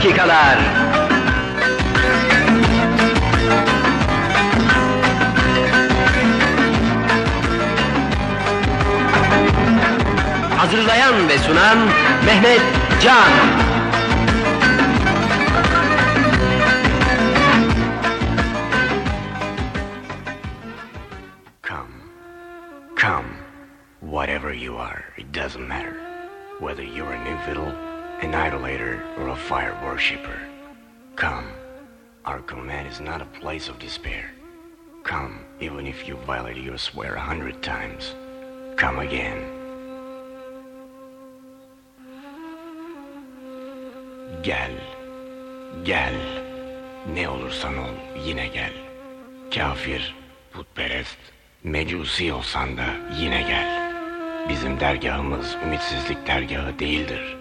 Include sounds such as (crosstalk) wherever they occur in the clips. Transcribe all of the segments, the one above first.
Dakikalar. Hazırlayan ve sunan Mehmet Can. You violated your swear a hundred times. Come again. Gel. Gel. Ne olursan ol, yine gel. Kafir, putperest, mecusi olsan da yine gel. Bizim dergahımız ümitsizlik dergahı değildir.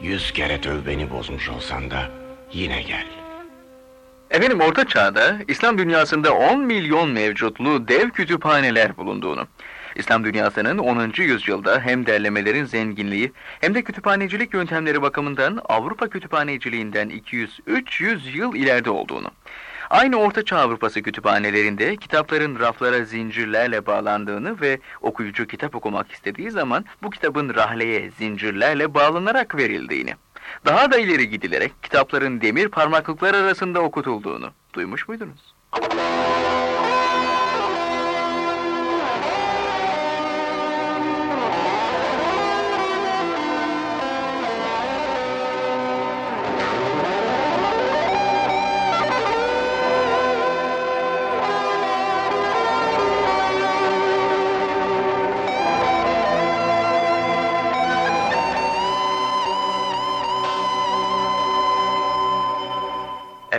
Yüz kere tövbeni bozmuş olsan da yine gel. Efendim Orta Çağ'da İslam dünyasında 10 milyon mevcutlu dev kütüphaneler bulunduğunu, İslam dünyasının 10. yüzyılda hem derlemelerin zenginliği hem de kütüphanecilik yöntemleri bakımından Avrupa kütüphaneciliğinden 200-300 yıl ileride olduğunu, aynı Orta Çağ Avrupası kütüphanelerinde kitapların raflara zincirlerle bağlandığını ve okuyucu kitap okumak istediği zaman bu kitabın rahleye zincirlerle bağlanarak verildiğini, daha da ileri gidilerek kitapların demir parmaklıklar arasında okutulduğunu duymuş muydunuz?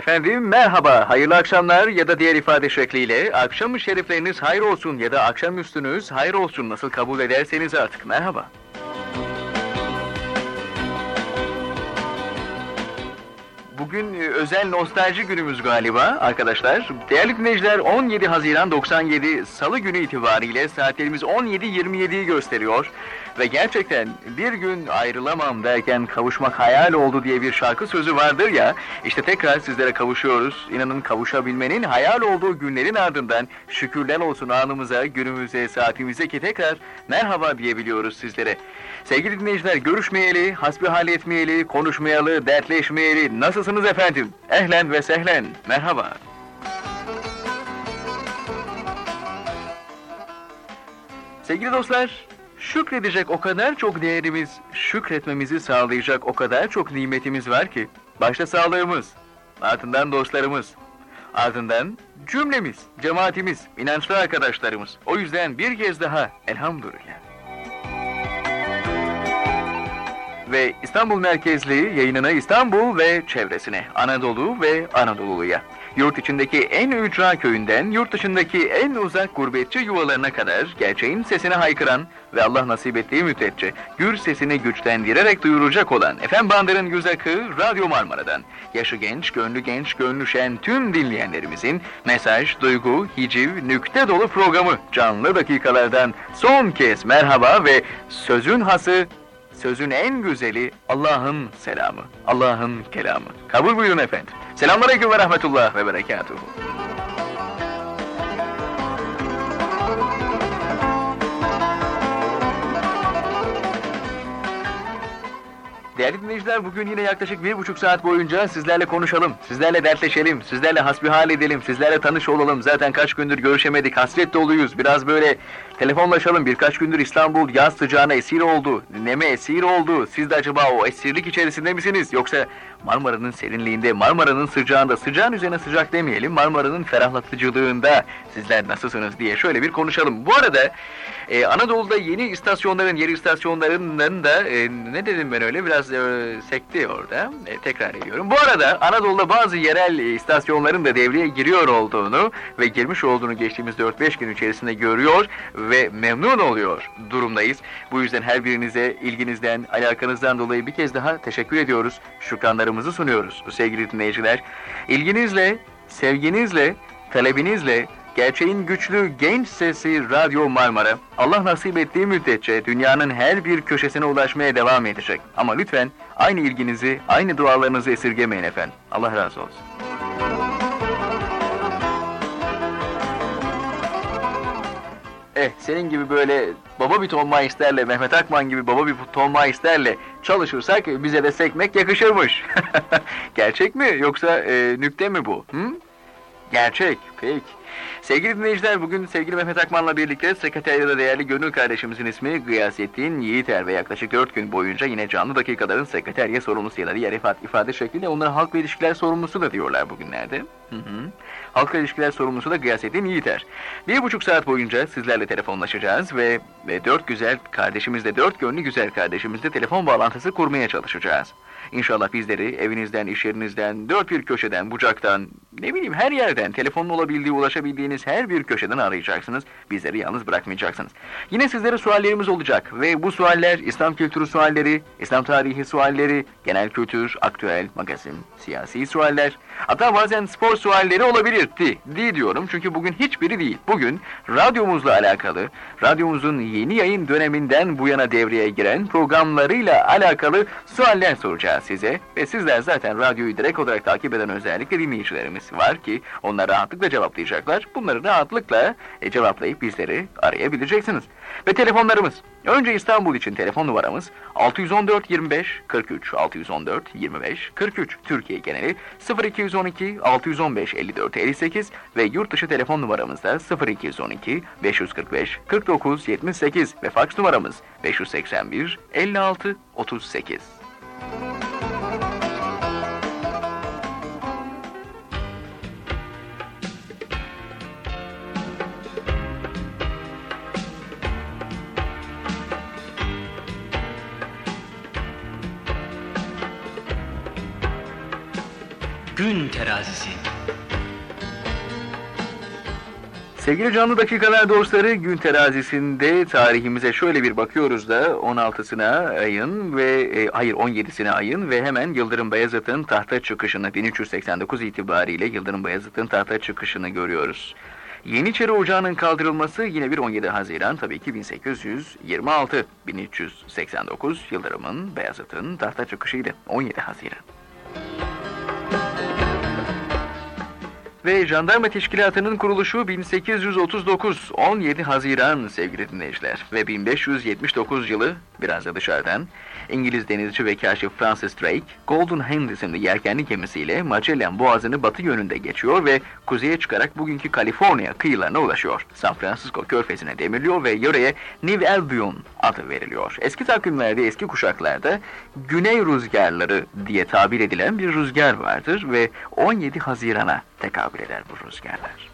Efendim merhaba, hayırlı akşamlar ya da diğer ifade şekliyle akşam şerifleriniz hayır olsun ya da akşam üstünüz hayır olsun nasıl kabul ederseniz artık merhaba. Bugün e, özel nostalji günümüz galiba arkadaşlar. Değerli dinleyiciler 17 Haziran 97 Salı günü itibariyle saatlerimiz 17.27'yi gösteriyor. Ve gerçekten bir gün ayrılamam derken kavuşmak hayal oldu diye bir şarkı sözü vardır ya. İşte tekrar sizlere kavuşuyoruz. İnanın kavuşabilmenin hayal olduğu günlerin ardından şükürler olsun anımıza, günümüze, saatimize ki tekrar merhaba diyebiliyoruz sizlere. Sevgili dinleyiciler görüşmeyeli, hasbihal etmeyeli, konuşmayalı, dertleşmeyeli. Nasılsınız efendim? Ehlen ve sehlen. Merhaba. Sevgili dostlar, şükredecek o kadar çok değerimiz, şükretmemizi sağlayacak o kadar çok nimetimiz var ki. Başta sağlığımız, ardından dostlarımız, ardından cümlemiz, cemaatimiz, inançlı arkadaşlarımız. O yüzden bir kez daha elhamdülillah. Ve İstanbul merkezli yayınını İstanbul ve çevresine, Anadolu ve Anadolu'ya, yurt içindeki en ücra köyünden yurt dışındaki en uzak gurbetçi yuvalarına kadar gerçeğin sesine haykıran ve Allah nasip ettiği müddetçe gür sesini güçlendirerek duyuracak olan Efem Bandır'ın yüz akı Radyo Marmara'dan yaşı genç, gönlü genç, gönlü şen tüm dinleyenlerimizin mesaj, duygu, hiciv, nükte dolu programı canlı dakikalardan son kez merhaba ve sözün hası Sözün en güzeli Allah'ın selamı, Allah'ın kelamı. Kabul buyurun efendim. Selamünaleyküm ve rahmetullah ve berekatuhu. Değerli dinleyiciler bugün yine yaklaşık bir buçuk saat boyunca sizlerle konuşalım, sizlerle dertleşelim, sizlerle hasbihal edelim, sizlerle tanış olalım. Zaten kaç gündür görüşemedik, hasret doluyuz. Biraz böyle telefonlaşalım. Birkaç gündür İstanbul yaz sıcağına esir oldu, neme esir oldu. Siz de acaba o esirlik içerisinde misiniz? Yoksa Marmara'nın serinliğinde, Marmara'nın sıcağında, sıcağın üzerine sıcak demeyelim, Marmara'nın ferahlatıcılığında sizler nasılsınız diye şöyle bir konuşalım. Bu arada e, Anadolu'da yeni istasyonların, yeri istasyonlarının da e, ne dedim ben öyle biraz e, sekti orada. E, tekrar ediyorum. Bu arada Anadolu'da bazı yerel e, istasyonların da devreye giriyor olduğunu ve girmiş olduğunu geçtiğimiz 4-5 gün içerisinde görüyor ve memnun oluyor durumdayız. Bu yüzden her birinize ilginizden, alakanızdan dolayı bir kez daha teşekkür ediyoruz. Şükranlarımızı sunuyoruz sevgili dinleyiciler. İlginizle, sevginizle, talebinizle Gerçeğin güçlü genç sesi Radyo Marmara Allah nasip ettiği müddetçe dünyanın her bir köşesine ulaşmaya devam edecek. Ama lütfen aynı ilginizi, aynı dualarınızı esirgemeyin efendim. Allah razı olsun. Eh senin gibi böyle baba bir Tom Meister'le, Mehmet Akman gibi baba bir Tom Meister'le çalışırsak bize de sekmek yakışırmış. (laughs) Gerçek mi yoksa e, nükte mi bu? Hı? Gerçek. Peki. Sevgili dinleyiciler bugün sevgili Mehmet Akman'la birlikte sekreteriyada değerli gönül kardeşimizin ismi Gıyasettin Yiğiter ve yaklaşık 4 gün boyunca yine canlı dakikaların sekreteriye sorumlusu ya da diğer ifade, şekliyle onlara halk ve ilişkiler sorumlusu da diyorlar bugünlerde. Hı hı. Halk ve ilişkiler sorumlusu da Gıyasettin Yiğiter. Bir buçuk saat boyunca sizlerle telefonlaşacağız ve, ve dört güzel kardeşimizle, dört gönlü güzel kardeşimizle telefon bağlantısı kurmaya çalışacağız. İnşallah bizleri evinizden, iş yerinizden, dört bir köşeden, bucaktan, ne bileyim her yerden, telefonun olabildiği, ulaşabildiğiniz her bir köşeden arayacaksınız. Bizleri yalnız bırakmayacaksınız. Yine sizlere suallerimiz olacak ve bu sualler İslam kültürü sualleri, İslam tarihi sualleri, genel kültür, aktüel, magazin, siyasi sualler, hatta bazen spor sualleri olabilir. Di, di diyorum çünkü bugün hiçbiri değil. Bugün radyomuzla alakalı, radyomuzun yeni yayın döneminden bu yana devreye giren programlarıyla alakalı sualler soracağız size. Ve sizler zaten radyoyu direkt olarak takip eden özellikle dinleyicilerimiz var ki onlar rahatlıkla cevaplayacaklar. Bunları rahatlıkla e, cevaplayıp bizleri arayabileceksiniz. Ve telefonlarımız. Önce İstanbul için telefon numaramız 614 25 43 614 25 43 Türkiye geneli 0212 615 54 58 ve yurt dışı telefon numaramız da 0212 545 49 78 ve faks numaramız 581 56 38. Gün terazisi. Sevgili canlı dakikalar dostları gün terazisinde tarihimize şöyle bir bakıyoruz da 16'sına ayın ve e, hayır 17'sine ayın ve hemen Yıldırım Bayezid'in tahta çıkışını 1389 itibariyle Yıldırım Bayezid'in tahta çıkışını görüyoruz. Yeniçeri Ocağı'nın kaldırılması yine bir 17 Haziran tabii ki 1826 1389 Yıldırım'ın Beyazıt'ın tahta çıkışıydı 17 Haziran. Ve Jandarma Teşkilatı'nın kuruluşu 1839 17 Haziran sevgili dinleyiciler. Ve 1579 yılı biraz da dışarıdan İngiliz denizci ve kaşif Francis Drake Golden Hand isimli yelkenli gemisiyle Magellan Boğazı'nı batı yönünde geçiyor ve kuzeye çıkarak bugünkü Kaliforniya kıyılarına ulaşıyor. San Francisco körfezine demirliyor ve yöreye New Albion adı veriliyor. Eski takvimlerde, eski kuşaklarda güney rüzgarları diye tabir edilen bir rüzgar vardır ve 17 Haziran'a tekabül eder bu rüzgarlar.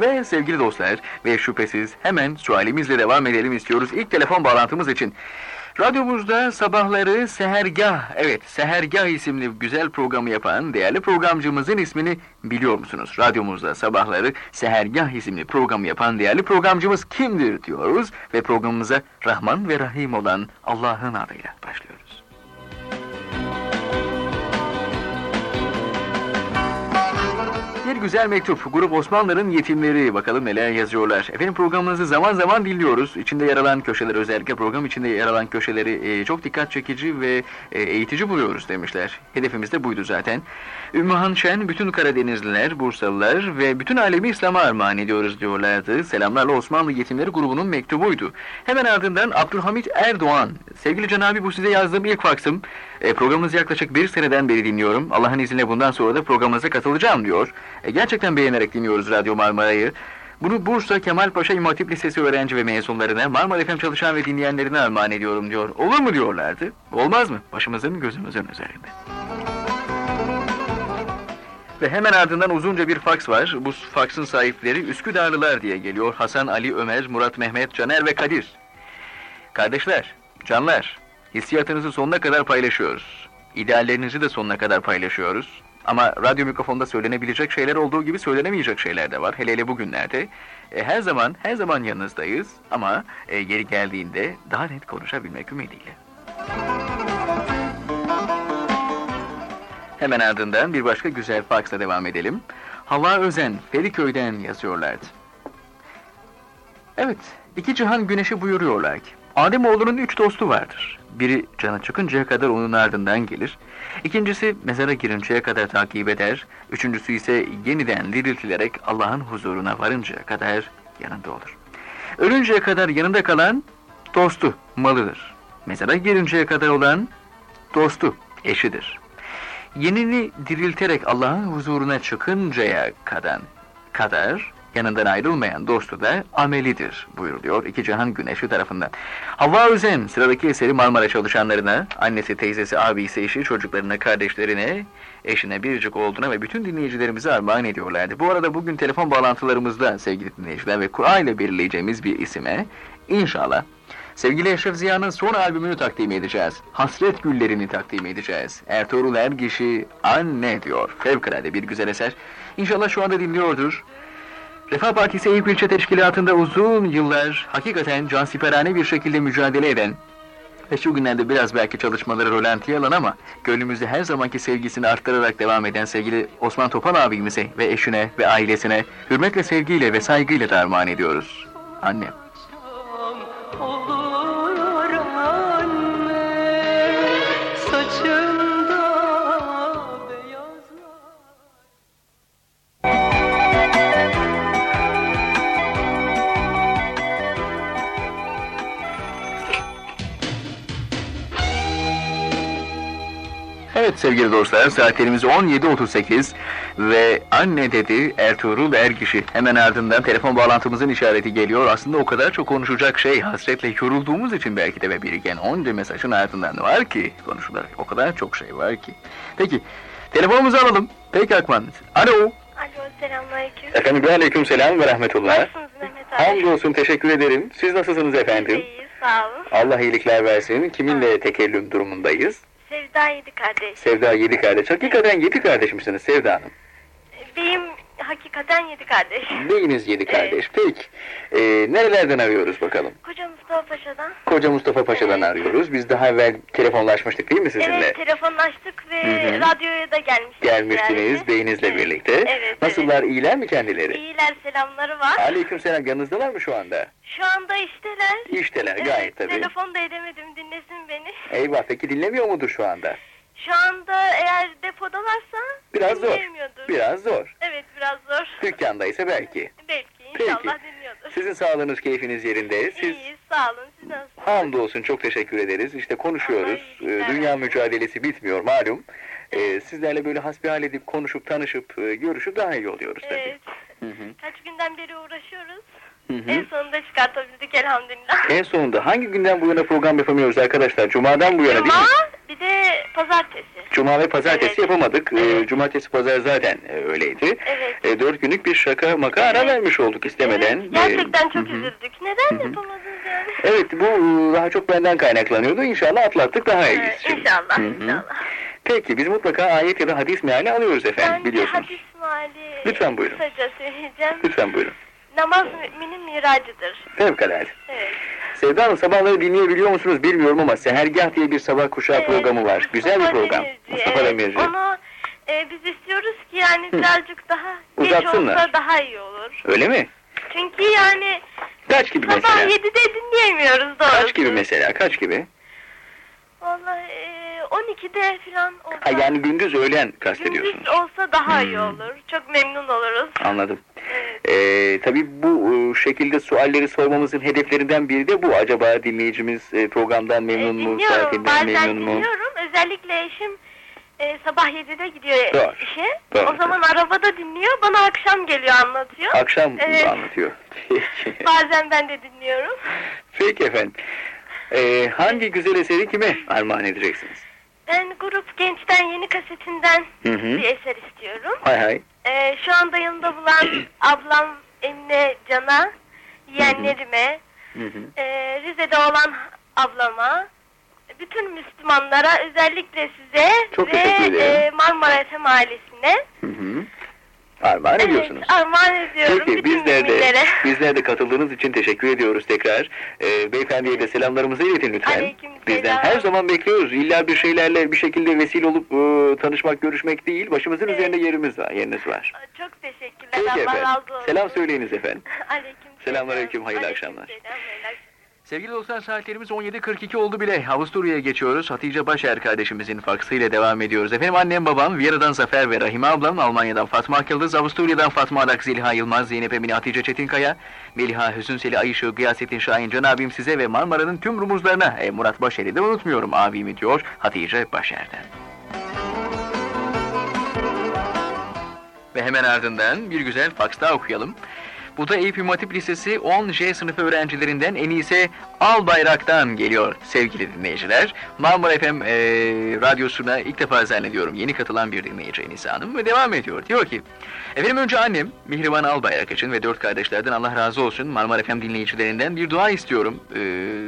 Ve sevgili dostlar ve şüphesiz hemen sualimizle devam edelim istiyoruz. İlk telefon bağlantımız için. Radyomuzda sabahları Sehergah, evet Sehergah isimli güzel programı yapan değerli programcımızın ismini biliyor musunuz? Radyomuzda sabahları Sehergah isimli programı yapan değerli programcımız kimdir diyoruz ve programımıza Rahman ve Rahim olan Allah'ın adıyla başlıyoruz. Güzel mektup. Grup Osmanlıların yetimleri. Bakalım neler yazıyorlar. Efendim programınızı zaman zaman dinliyoruz. İçinde yer alan köşeler özellikle program içinde yer alan köşeleri e, çok dikkat çekici ve e, eğitici buluyoruz demişler. Hedefimiz de buydu zaten. Ümmühan Şen, bütün Karadenizliler, Bursalılar ve bütün alemi İslam'a armağan ediyoruz diyorlardı. Selamlarla Osmanlı Yetimleri grubunun mektubuydu. Hemen ardından Abdülhamit Erdoğan. Sevgili Can abi bu size yazdığım ilk faksım. E, programınızı yaklaşık bir seneden beri dinliyorum. Allah'ın izniyle bundan sonra da programınıza katılacağım diyor. E, gerçekten beğenerek dinliyoruz Radyo Marmara'yı. Bunu Bursa Kemal Paşa İmam Hatip Lisesi öğrenci ve mezunlarına, Marmara FM çalışan ve dinleyenlerine armağan ediyorum diyor. Olur mu diyorlardı. Olmaz mı? Başımızın gözümüzün üzerinde. Ve hemen ardından uzunca bir faks var. Bu faksın sahipleri Üsküdarlılar diye geliyor. Hasan, Ali, Ömer, Murat, Mehmet, Caner ve Kadir. Kardeşler, canlar, hissiyatınızı sonuna kadar paylaşıyoruz. İdeallerinizi de sonuna kadar paylaşıyoruz. Ama radyo mikrofonda söylenebilecek şeyler olduğu gibi söylenemeyecek şeyler de var. Hele hele bugünlerde. E, her zaman, her zaman yanınızdayız. Ama e, yeri geldiğinde daha net konuşabilmek ümidiyle. Hemen ardından bir başka güzel faksla devam edelim. Hava Özen, Feriköy'den yazıyorlardı. Evet, iki cihan güneşi buyuruyorlar ki, Ademoğlunun üç dostu vardır. Biri canı çıkıncaya kadar onun ardından gelir. İkincisi mezara girinceye kadar takip eder. Üçüncüsü ise yeniden diriltilerek Allah'ın huzuruna varıncaya kadar yanında olur. Ölünceye kadar yanında kalan dostu, malıdır. Mezara girinceye kadar olan dostu, eşidir. Yenini dirilterek Allah'ın huzuruna çıkıncaya kadar, kadar yanından ayrılmayan dostu da amelidir buyuruluyor iki cihan güneşi tarafından. Havva Özen sıradaki eseri Marmara çalışanlarına, annesi, teyzesi, abisi, eşi, çocuklarına, kardeşlerine, eşine, biricik olduğuna ve bütün dinleyicilerimize armağan ediyorlardı. Bu arada bugün telefon bağlantılarımızda sevgili dinleyiciler ve Kur'an ile belirleyeceğimiz bir isime inşallah Sevgili Eşref Ziya'nın son albümünü takdim edeceğiz. Hasret Güllerini takdim edeceğiz. Ertuğrul Ergiş'i anne diyor. Fevkalade bir güzel eser. İnşallah şu anda dinliyordur. Refah Partisi Eyüp İlçe Teşkilatı'nda uzun yıllar hakikaten cansiperane bir şekilde mücadele eden ve şu günlerde biraz belki çalışmaları rolantiye alan ama gönlümüzde her zamanki sevgisini arttırarak devam eden sevgili Osman Topal abimize ve eşine ve ailesine hürmetle, sevgiyle ve saygıyla da ediyoruz. Annem. Oluyor Evet sevgili dostlar saatlerimiz 17.38 ve anne dedi Ertuğrul Ergiş'i. Hemen ardından telefon bağlantımızın işareti geliyor. Aslında o kadar çok konuşacak şey hasretle yorulduğumuz için belki de ve biriken onca mesajın ardından var ki konuşulacak o kadar çok şey var ki. Peki telefonumuzu alalım. Peki Akman. Alo. Alo selamünaleyküm. Efendim ve aleyküm selam ve rahmetullah. Nasılsınız Mehmet abi? Hamdolsun teşekkür ederim. Siz nasılsınız efendim? İyiyiz sağ olun. Allah iyilikler versin. Kiminle tekellüm durumundayız? Sevda yedi kardeş. Sevda yedi kardeş. Hakikaten yedi kardeş misiniz Sevda Hanım? Beyim hakikaten yedi kardeş. Beyiniz yedi kardeş. Peki. Ee, nerelerden arıyoruz bakalım? Koca Mustafa Paşa'dan. Koca Mustafa Paşa'dan Evet. arıyoruz. Biz daha evvel telefonlaşmıştık değil mi sizinle? Evet telefonlaştık ve Hı hı. radyoya da gelmiştik. Gelmiştiniz yani. beyinizle Evet. birlikte. Evet. Nasıllar? Evet. iyiler mi kendileri? İyiler selamları var. Aleyküm selam. Yanınızdalar mı şu anda? Şu anda işteler. İşteler Evet, gayet tabii. Telefon da edemedim dinlesin beni. Eyvah peki dinlemiyor mudur şu anda? Şu anda eğer depodalarsa Biraz zor. Biraz zor. Evet biraz zor. Dükkandaysa belki. (laughs) Belki Peki. inşallah dinliyordur. Sizin sağlığınız, keyfiniz yerinde. Siz İyiyiz sağ olun siz nasılsınız? Hamdolsun çok teşekkür ederiz. İşte konuşuyoruz. Allah iyilikler Ee, Dünya mücadelesi bitmiyor malum. Ee, sizlerle böyle hasbihal edip konuşup tanışıp e, görüşüp daha iyi oluyoruz tabii. Evet. Hı hı. Kaç günden beri uğraşıyoruz. Hı hı. En sonunda çıkartabildik elhamdülillah. (laughs) En sonunda hangi günden bu yana program yapamıyoruz arkadaşlar? Cuma'dan bu yana değil Cuma mi? bir de pazartesi. Cuma ve pazartesi Evet. yapamadık. Ee, Evet. Cumartesi pazar zaten e, öyleydi. Evet. E, dört günlük bir şaka maka ara Evet. vermiş olduk istemeden. Evet, gerçekten Ee, çok hı hı. üzüldük. Neden Hı hı. yapamadınız yani? (laughs) Evet bu e, daha çok benden kaynaklanıyordu. İnşallah atlattık daha iyiyiz. Evet, inşallah, Hı hı. inşallah. Peki biz mutlaka ayet ya da hadis meali alıyoruz efendim Ben biliyorsunuz. hadis mali Lütfen buyurun. kısaca söyleyeceğim. Lütfen buyurun. Namaz müminin miracıdır. Fevkalade. Evet. Sevda Hanım sabahları dinleyebiliyor musunuz bilmiyorum ama Sehergah diye bir sabah kuşağı Evet, programı var. Güzel bir Mustafa program. Demirci, Mustafa evet. Demirci. Onu e, biz istiyoruz ki yani birazcık daha geç Uzatsınlar. olsa daha iyi olur. Öyle mi? Çünkü yani Kaç gibi sabah mesela? 7'de dinleyemiyoruz doğrusu. Kaç gibi mesela? Kaç gibi? Vallahi e, 12'de falan olsa. Ha yani gündüz öğlen kastediyorsunuz. Gündüz olsa daha iyi Hmm. olur. Çok memnun oluruz. Anladım. Ee, tabii bu e, şekilde sualleri sormamızın hedeflerinden biri de bu. Acaba dinleyicimiz e, programdan memnun E, mu? dinliyorum. Bazen memnun mu? dinliyorum. Özellikle eşim e, sabah 7'de gidiyor Doğru. işe. Doğru. O zaman arabada dinliyor. Bana akşam geliyor anlatıyor. Akşam Evet. anlatıyor. (laughs) Peki. Bazen ben de dinliyorum. Peki efendim. Ee, hangi güzel eseri kime armağan edeceksiniz? Ben grup Gençten Yeni kasetinden Hı hı. bir eser istiyorum. Hay hay. E, şu anda yanında bulan (coughs) ablam Emine Can'a, yeğenlerime, e, Rize'de olan ablama, bütün Müslümanlara özellikle size Çok ve teşekkür ederim. e, Marmara FM ailesine Hı hı. Armağan ediyorsunuz. Evet, armağan ediyorum Peki bütün bizler de, müminlere. (laughs) bizler de katıldığınız için teşekkür ediyoruz tekrar. Ee, beyefendiye de selamlarımızı iletin lütfen. Aleyküm Bizden selam. her zaman bekliyoruz. İlla bir şeylerle bir şekilde vesile olup e, tanışmak, görüşmek değil. Başımızın Evet. üzerinde yerimiz var, yeriniz var. Çok teşekkürler. Peki Allah efendim. Selam söyleyiniz efendim. (laughs) Aleyküm Selamünaleyküm, hayırlı Aleyküm akşamlar. selam, hayırlı akşamlar. Sevgili dostlar saatlerimiz 17.42 oldu bile. Avusturya'ya geçiyoruz. Hatice Başer kardeşimizin faksıyla devam ediyoruz. Efendim annem babam Viera'dan Zafer ve Rahime ablam Almanya'dan Fatma Akyıldız, Avusturya'dan Fatma Adak, Zeliha Yılmaz, Zeynep Emine, Hatice Çetinkaya, Meliha Hüsünseli, Ayşe, Gıyasettin Şahin, Can abim size ve Marmara'nın tüm rumuzlarına e, Murat Başer'i de unutmuyorum abimi diyor Hatice Başer'den. Ve hemen ardından bir güzel faks daha okuyalım. Bu da Eyüp Hatip Lisesi 10J sınıfı öğrencilerinden en iyisi Albayrak'tan geliyor sevgili dinleyiciler. Marmara FM eee, radyosuna ilk defa zannediyorum yeni katılan bir dinleyici Enisa Hanım ve devam ediyor. Diyor ki, efendim önce annem Mihriban Albayrak için ve dört kardeşlerden Allah razı olsun Marmara FM dinleyicilerinden bir dua istiyorum. Eee,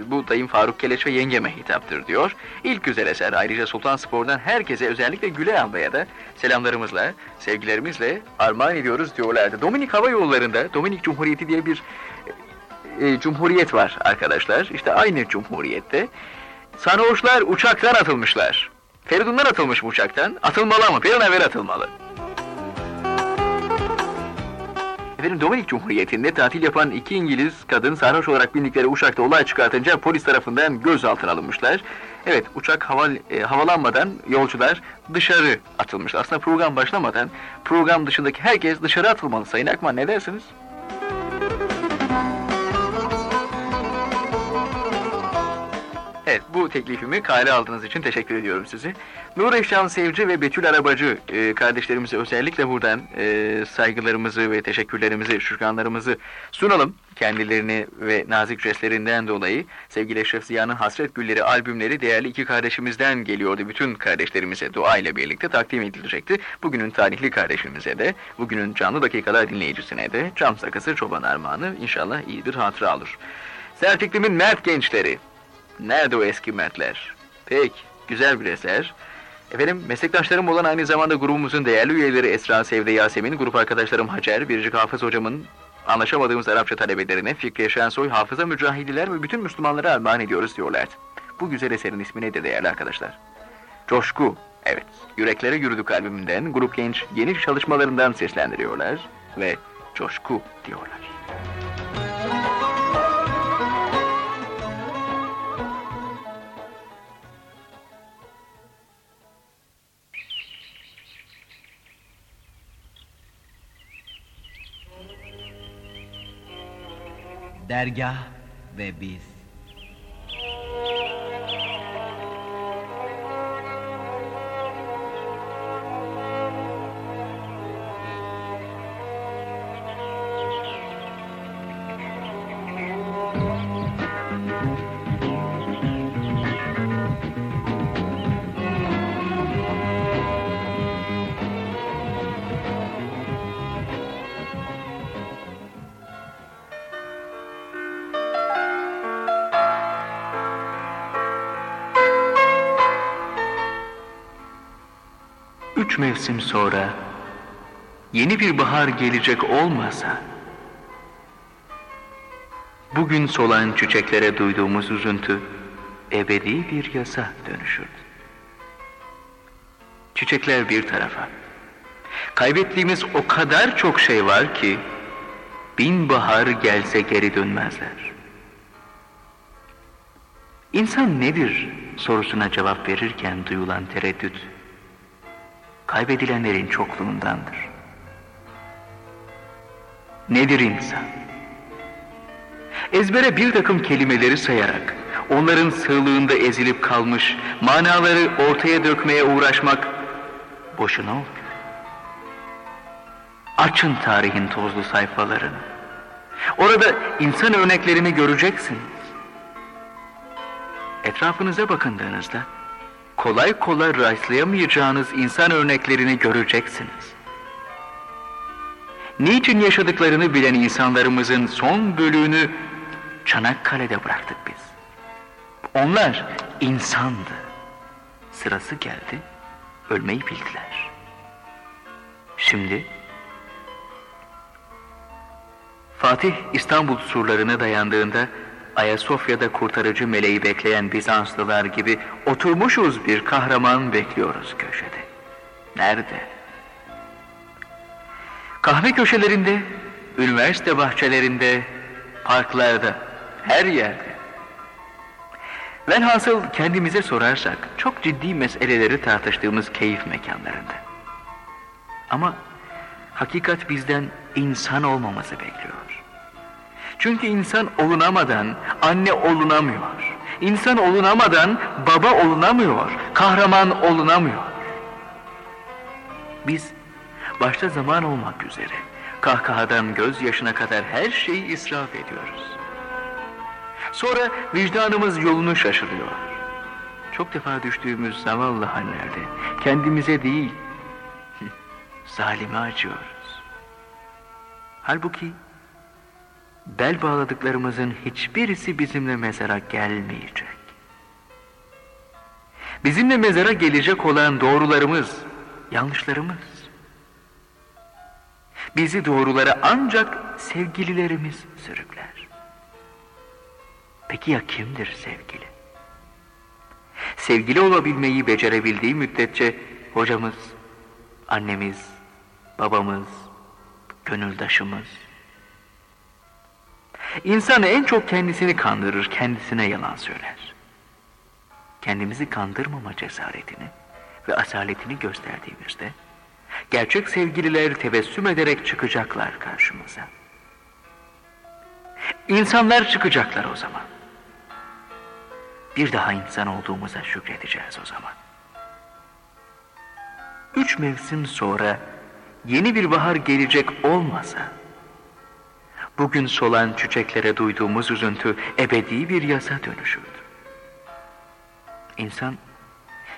bu dayım Faruk Keleş ve yengeme hitaptır diyor. İlk güzel eser ayrıca Sultan Spor'dan herkese özellikle Güle ablaya da selamlarımızla, sevgilerimizle armağan ediyoruz diyorlardı. Dominik Hava Yolları'nda Dominik Cumhuriyeti diye bir e, cumhuriyet var arkadaşlar. İşte aynı cumhuriyette sarhoşlar uçaktan atılmışlar. Feridunlar atılmış bu uçaktan. Atılmalı ama an evvel atılmalı. Efendim Dominik Cumhuriyeti'nde tatil yapan iki İngiliz kadın sarhoş olarak bindikleri uçakta olay çıkartınca polis tarafından gözaltına alınmışlar. Evet uçak hava, e, havalanmadan yolcular dışarı atılmış. Aslında program başlamadan program dışındaki herkes dışarı atılmalı Sayın Akman ne dersiniz? Thank you. Evet bu teklifimi kale aldığınız için teşekkür ediyorum size. Nur Eşan Sevci ve Betül Arabacı e, kardeşlerimize özellikle buradan e, saygılarımızı ve teşekkürlerimizi, şükranlarımızı sunalım. Kendilerini ve nazik jestlerinden dolayı sevgili Eşref Ziya'nın Hasret Gülleri albümleri değerli iki kardeşimizden geliyordu. Bütün kardeşlerimize dua ile birlikte takdim edilecekti. Bugünün talihli kardeşimize de, bugünün canlı dakikalar dinleyicisine de Cam Sakası Çoban Armağanı inşallah iyi bir hatıra olur. Sert iklimin mert gençleri. Nerede o eski mertler? Pek, güzel bir eser. Efendim, meslektaşlarım olan aynı zamanda grubumuzun değerli üyeleri Esra Sevde Yasemin, grup arkadaşlarım Hacer, Biricik Hafız hocamın anlaşamadığımız Arapça talebelerine Fikri Şensoy, Hafıza Mücahidiler ve bütün Müslümanlara armağan ediyoruz diyorlardı. Bu güzel eserin ismi nedir değerli arkadaşlar? Coşku. Evet, yüreklere yürüdük albümünden grup genç yeni çalışmalarından seslendiriyorlar ve coşku diyorlar. Dergah ve biz. Sonra yeni bir bahar gelecek olmasa bugün solan çiçeklere duyduğumuz üzüntü ebedi bir yasa dönüşürdü. Çiçekler bir tarafa. Kaybettiğimiz o kadar çok şey var ki bin bahar gelse geri dönmezler. İnsan nedir sorusuna cevap verirken duyulan tereddüt kaybedilenlerin çokluğundandır. Nedir insan? Ezbere bir takım kelimeleri sayarak, onların sığlığında ezilip kalmış, manaları ortaya dökmeye uğraşmak boşuna olmuyor. Açın tarihin tozlu sayfalarını. Orada insan örneklerini göreceksiniz. Etrafınıza bakındığınızda kolay kolay rastlayamayacağınız insan örneklerini göreceksiniz. Niçin yaşadıklarını bilen insanlarımızın son bölüğünü Çanakkale'de bıraktık biz. Onlar insandı. Sırası geldi, ölmeyi bildiler. Şimdi Fatih İstanbul surlarına dayandığında Ayasofya'da kurtarıcı meleği bekleyen Bizanslılar gibi oturmuşuz bir kahraman bekliyoruz köşede. Nerede? Kahve köşelerinde, üniversite bahçelerinde, parklarda, her yerde. Velhasıl kendimize sorarsak çok ciddi meseleleri tartıştığımız keyif mekanlarında. Ama hakikat bizden insan olmamızı bekliyor. Çünkü insan olunamadan anne olunamıyor. İnsan olunamadan baba olunamıyor. Kahraman olunamıyor. Biz başta zaman olmak üzere kahkahadan gözyaşına kadar her şeyi israf ediyoruz. Sonra vicdanımız yolunu şaşırıyor. Çok defa düştüğümüz zavallı hallerde kendimize değil, (laughs) zalime acıyoruz. Halbuki bel bağladıklarımızın hiçbirisi bizimle mezara gelmeyecek. Bizimle mezara gelecek olan doğrularımız, yanlışlarımız. Bizi doğrulara ancak sevgililerimiz sürükler. Peki ya kimdir sevgili? Sevgili olabilmeyi becerebildiği müddetçe hocamız, annemiz, babamız, gönüldaşımız. İnsan en çok kendisini kandırır, kendisine yalan söyler. Kendimizi kandırmama cesaretini ve asaletini gösterdiğimizde, gerçek sevgililer tebessüm ederek çıkacaklar karşımıza. İnsanlar çıkacaklar o zaman. Bir daha insan olduğumuza şükredeceğiz o zaman. Üç mevsim sonra yeni bir bahar gelecek olmasa, bugün solan çiçeklere duyduğumuz üzüntü ebedi bir yasa dönüşürdü. İnsan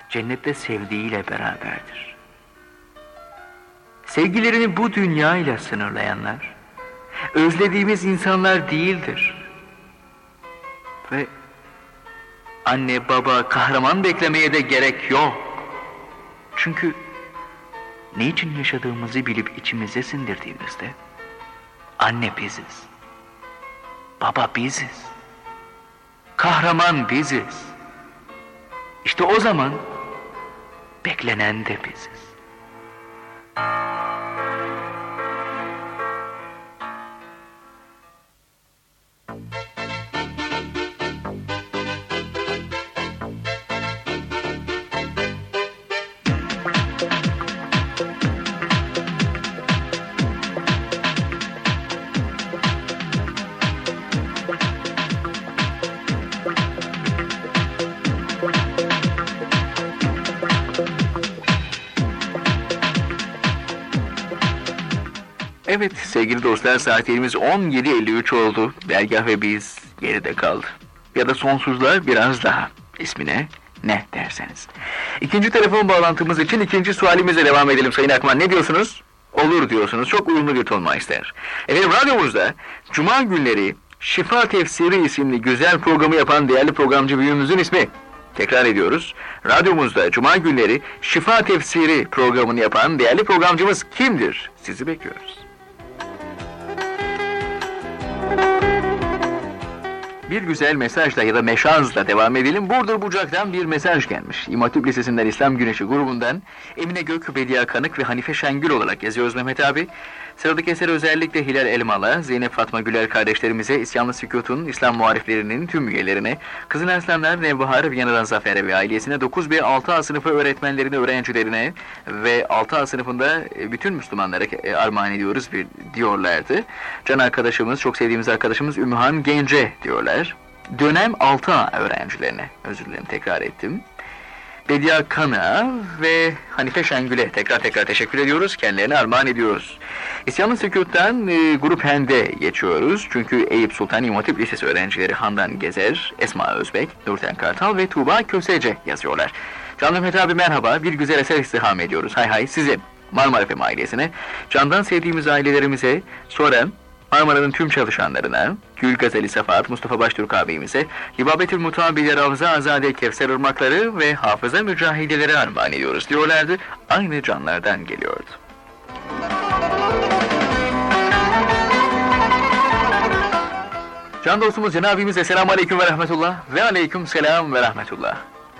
cennette sevdiğiyle beraberdir. Sevgilerini bu dünya ile sınırlayanlar, özlediğimiz insanlar değildir. Ve anne, baba, kahraman beklemeye de gerek yok. Çünkü ne için yaşadığımızı bilip içimize sindirdiğimizde, anne biziz, baba biziz, kahraman biziz. İşte o zaman beklenen de biziz. Evet sevgili dostlar saatlerimiz 17.53 oldu. Dergah ve biz geride kaldı. Ya da sonsuzlar biraz daha. İsmine ne derseniz. İkinci telefon bağlantımız için ikinci sualimize devam edelim Sayın Akman. Ne diyorsunuz? Olur diyorsunuz. Çok uyumlu bir ton ister. Efendim radyomuzda Cuma günleri Şifa Tefsiri isimli güzel programı yapan değerli programcı büyüğümüzün ismi. Tekrar ediyoruz. Radyomuzda Cuma günleri Şifa Tefsiri programını yapan değerli programcımız kimdir? Sizi bekliyoruz. Bir güzel mesajla ya da meşazla devam edelim. Burdur Bucak'tan bir mesaj gelmiş. İmam Hatip Lisesi'nden İslam Güneşi grubundan Emine Gök, Bediye Kanık ve Hanife Şengül olarak yazıyoruz Mehmet abi. Sıradaki eser özellikle Hilal Elmalı, Zeynep Fatma Güler kardeşlerimize, İsyanlı Sükut'un, İslam muhariflerinin tüm üyelerine, Kızıl Arslanlar, Nevbahar, Viyana'dan Zafer'e ve ailesine, 9 ve 6A sınıfı öğretmenlerine, öğrencilerine ve 6A sınıfında e, bütün Müslümanlara e, armağan ediyoruz bir diyorlardı. Can arkadaşımız, çok sevdiğimiz arkadaşımız Ümmühan Gence diyorlar. Dönem 6A öğrencilerine, özür dilerim tekrar ettim. Bedia Kan'a ve Hanife Şengül'e tekrar tekrar teşekkür ediyoruz. Kendilerine armağan ediyoruz. İsyanlı Sükut'tan e, Grup Hende geçiyoruz. Çünkü Eyüp Sultan İmam Lisesi öğrencileri Handan Gezer, Esma Özbek, Nurten Kartal ve Tuğba Kösece yazıyorlar. Canlı Mehmet abi merhaba. Bir güzel eser istiham ediyoruz. Hay hay size. Marmara FM ailesine, candan sevdiğimiz ailelerimize, sonra Marmara'nın tüm çalışanlarına, Gül Gazeli Sefaat, Mustafa Baştürk abimize, Libabetül Mutabiler Avza Azade Kevser Irmakları ve Hafıza Mücahideleri armağan ediyoruz diyorlardı. Aynı canlardan geliyordu. Can dostumuz Cenab-ı Esselamu Aleyküm ve Rahmetullah ve Aleyküm Selam ve Rahmetullah.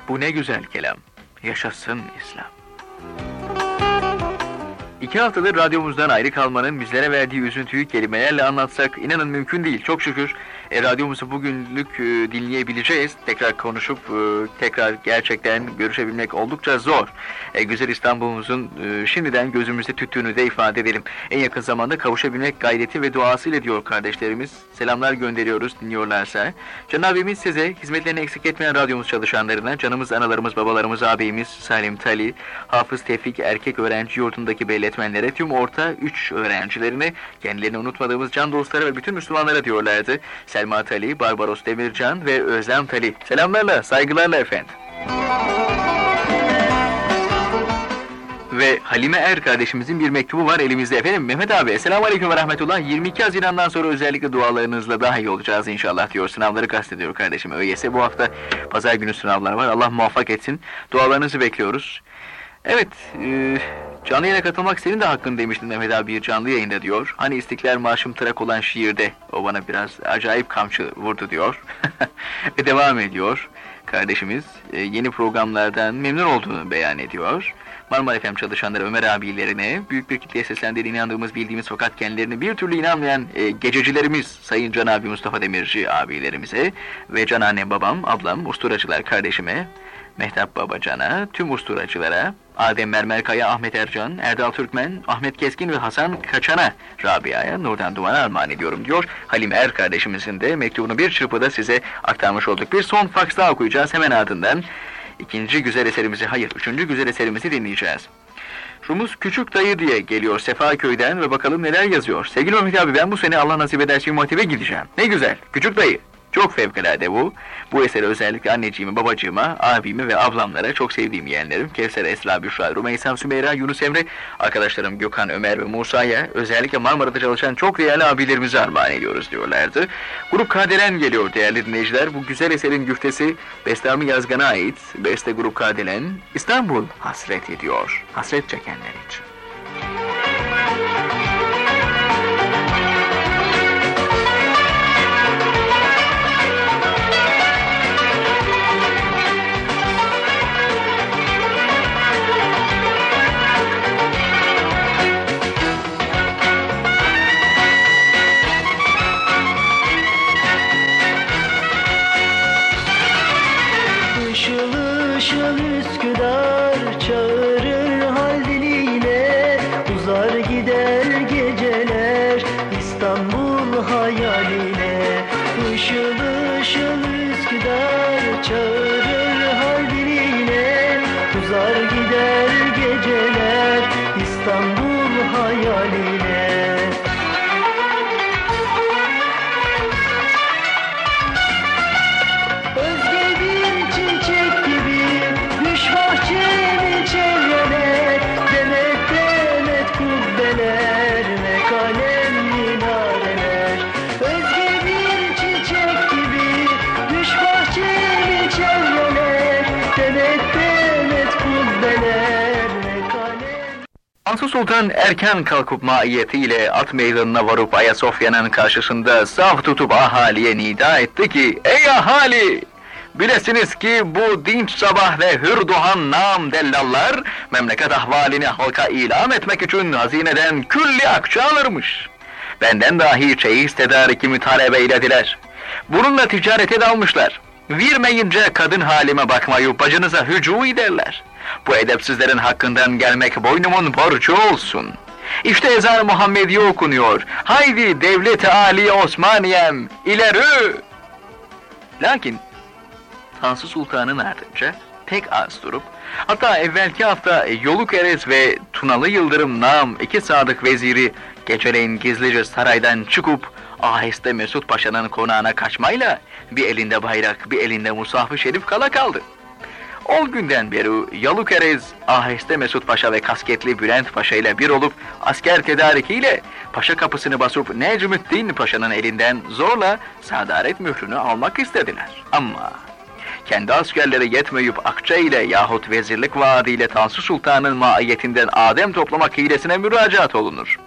Bu ne güzel kelam. Yaşasın İslam. İki haftadır radyomuzdan ayrı kalmanın bizlere verdiği üzüntüyü kelimelerle anlatsak inanın mümkün değil. Çok şükür e, radyomuzu bugünlük e, dinleyebileceğiz. Tekrar konuşup e, tekrar gerçekten görüşebilmek oldukça zor. E, güzel İstanbul'umuzun e, şimdiden gözümüzde tüttüğünü de ifade edelim. En yakın zamanda kavuşabilmek gayreti ve duasıyla diyor kardeşlerimiz. Selamlar gönderiyoruz dinliyorlarsa. Cenab-ı size hizmetlerini eksik etmeyen radyomuz çalışanlarına, canımız analarımız, babalarımız, ağabeyimiz Salim Tali, Hafız Tevfik Erkek Öğrenci Yurdu'ndaki belletmenlere, tüm orta 3 öğrencilerine, kendilerini unutmadığımız can dostları ve bütün Müslümanlara diyorlardı. Selma Tali, Barbaros Demircan ve Özlem Tali. Selamlarla, saygılarla efendim. Ve Halime Er kardeşimizin bir mektubu var elimizde efendim. Mehmet abi, Esselamu Aleyküm ve Rahmetullah. 22 Haziran'dan sonra özellikle dualarınızla daha iyi olacağız inşallah diyor. Sınavları kastediyor kardeşim. ÖYS bu hafta pazar günü sınavlar var. Allah muvaffak etsin. Dualarınızı bekliyoruz. Evet, e, canlı yayına katılmak senin de hakkın demiştin Mehmet abi bir canlı yayında diyor. Hani İstiklal Marşım Tırak olan şiirde o bana biraz acayip kamçı vurdu diyor. (laughs) Ve devam ediyor kardeşimiz. E, yeni programlardan memnun olduğunu beyan ediyor. Marmara FM çalışanları Ömer abilerine büyük bir kitleye seslendiğine inandığımız bildiğimiz fakat kendilerine bir türlü inanmayan e, gececilerimiz Sayın Can abi Mustafa Demirci abilerimize ve can annem babam ablam usturacılar kardeşime Mehtap Babacan'a, tüm usturacılara, Adem Mermerkaya, Ahmet Ercan, Erdal Türkmen, Ahmet Keskin ve Hasan Kaçan'a, Rabia'ya, Nurdan Duman'a armağan ediyorum diyor. Halim Er kardeşimizin de mektubunu bir çırpıda size aktarmış olduk. Bir son faks daha okuyacağız hemen ardından. ikinci güzel eserimizi, hayır üçüncü güzel eserimizi dinleyeceğiz. Rumuz Küçük Dayı diye geliyor Sefaköy'den ve bakalım neler yazıyor. Sevgili Mehmet abi ben bu sene Allah nasip ederse Muhatip'e gideceğim. Ne güzel. Küçük Dayı. Çok fevkalade bu. Bu eseri özellikle anneciğime, babacığıma, abime ve ablamlara çok sevdiğim yeğenlerim Kevser, Esra, Büşra, Rümeysa, Sümeyra, Yunus Emre, arkadaşlarım Gökhan, Ömer ve Musa'ya özellikle Marmara'da çalışan çok değerli abilerimize armağan ediyoruz diyorlardı. Grup Kadelen geliyor değerli dinleyiciler. Bu güzel eserin güftesi Bestami Yazgan'a ait. Beste Grup Kadelen İstanbul hasret ediyor. Hasret çekenler için. Kansu Sultan erken kalkıp maiyetiyle at meydanına varıp Ayasofya'nın karşısında saf tutup ahaliye nida etti ki Ey ahali! Bilesiniz ki bu dinç sabah ve hür doğan nam dellallar memleket ahvalini halka ilan etmek için hazineden külli akçe alırmış. Benden dahi çeyiz tedarikimi talep eylediler. Bununla ticarete dalmışlar. Vermeyince kadın halime bakmayı bacınıza hücu ederler. Bu edepsizlerin hakkından gelmek boynumun borcu olsun. İşte ezan-ı Muhammediye okunuyor. Haydi devlet-i aliye Osmaniyem ileri! Lakin Tansu Sultan'ın ardınca pek az durup, hatta evvelki hafta Yoluk Erez ve Tunalı Yıldırım nam iki sadık veziri geceleyin gizlice saraydan çıkıp aheste Mesut Paşa'nın konağına kaçmayla bir elinde bayrak bir elinde musaf-ı şerif kala kaldı. O günden beri Yaluk Erez, aheste Mesut Paşa ve kasketli Bülent Paşa ile bir olup asker tedarikiyle paşa kapısını basıp Necmettin Paşa'nın elinden zorla sadaret mührünü almak istediler. Ama kendi askerleri yetmeyip akça ile yahut vezirlik vaadiyle Tansu Sultan'ın maiyetinden adem toplamak hilesine müracaat olunur.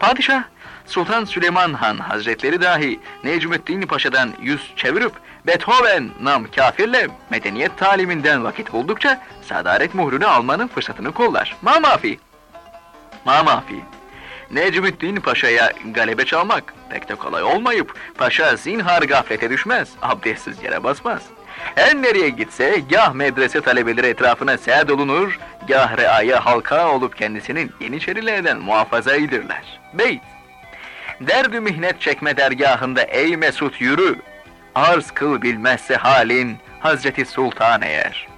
Padişah Sultan Süleyman Han Hazretleri dahi Necmettin Paşa'dan yüz çevirip Beethoven nam kafirle medeniyet taliminden vakit buldukça sadaret muhrunu almanın fırsatını kollar. Ma mafi. Ma mafi. Necmettin Paşa'ya galebe çalmak pek de kolay olmayıp paşa zinhar gaflete düşmez, abdestsiz yere basmaz. Her nereye gitse gah medrese talebeleri etrafına serd olunur, gah reaya halka olup kendisinin yeniçerilerden muhafaza edilirler. Beyt Derdü mihnet çekme dergahında ey Mesut yürü. Arz kıl bilmezse halin Hazreti Sultan eğer.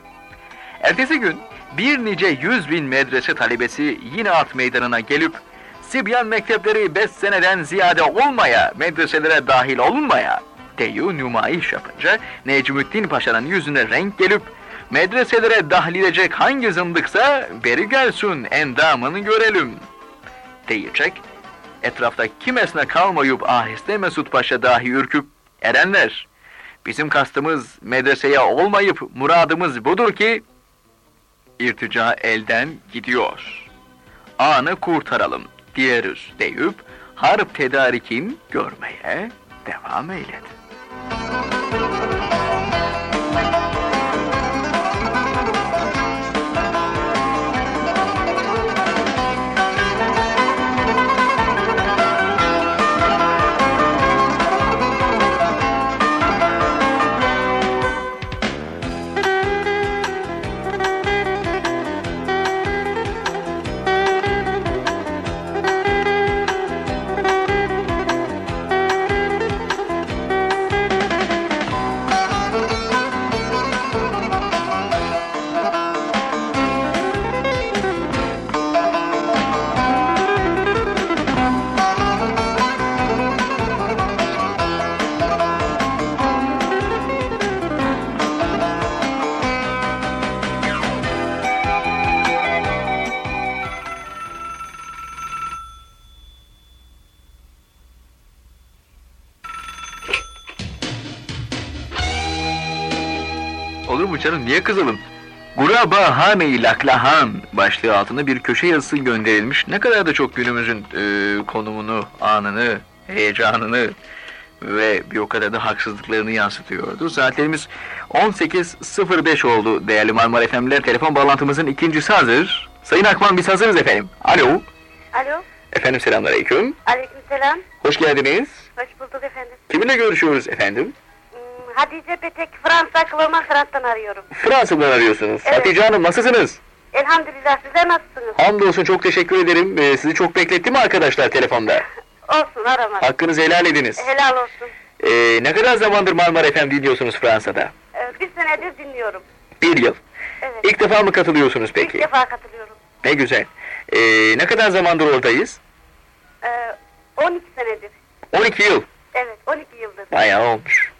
Ertesi gün bir nice yüz bin medrese talebesi yine at meydanına gelip Sibyan mektepleri beş seneden ziyade olmaya, medreselere dahil olunmaya deyu nümayiş yapınca Necmettin Paşa'nın yüzüne renk gelip medreselere dahil edecek hangi zındıksa beri gelsin endamını görelim diyecek etrafta kimesine kalmayıp aheste Mesut Paşa dahi ürküp erenler. Bizim kastımız medreseye olmayıp muradımız budur ki irtica elden gidiyor. Anı kurtaralım diyoruz deyip harp tedarikin görmeye devam eyledi. Olur canım niye kızalım? Guraba hane laklahan başlığı altında bir köşe yazısı gönderilmiş. Ne kadar da çok günümüzün e, konumunu, anını, heyecanını ve bir o kadar da haksızlıklarını yansıtıyordu. Saatlerimiz 18.05 oldu değerli Marmara FM'ler. Telefon bağlantımızın ikincisi hazır. Sayın Akman biz hazırız efendim. Alo. Alo, Efendim selamünaleyküm. aleykümselam. Hoş geldiniz. Hoş bulduk efendim. Kiminle görüşüyoruz efendim? Hatice Petek, Fransa Kıvırma Fransa'dan arıyorum. Fransa'dan arıyorsunuz. Evet. Hatice Hanım nasılsınız? Elhamdülillah sizler nasılsınız? Hamdolsun çok teşekkür ederim. Ee, sizi çok bekletti mi arkadaşlar telefonda? (laughs) Olsun arama. Hakkınızı helal ediniz. Helal olsun. Ee, ne kadar zamandır Marmara FM dinliyorsunuz Fransa'da? Ee, bir senedir dinliyorum. Bir yıl. Evet. İlk defa mı katılıyorsunuz İlk peki? defa katılıyorum. Ne güzel. Ee, ne kadar zamandır oradayız? Ee, 12 senedir. 12 yıl. Evet, 12 yıldır. Bayağı olmuş.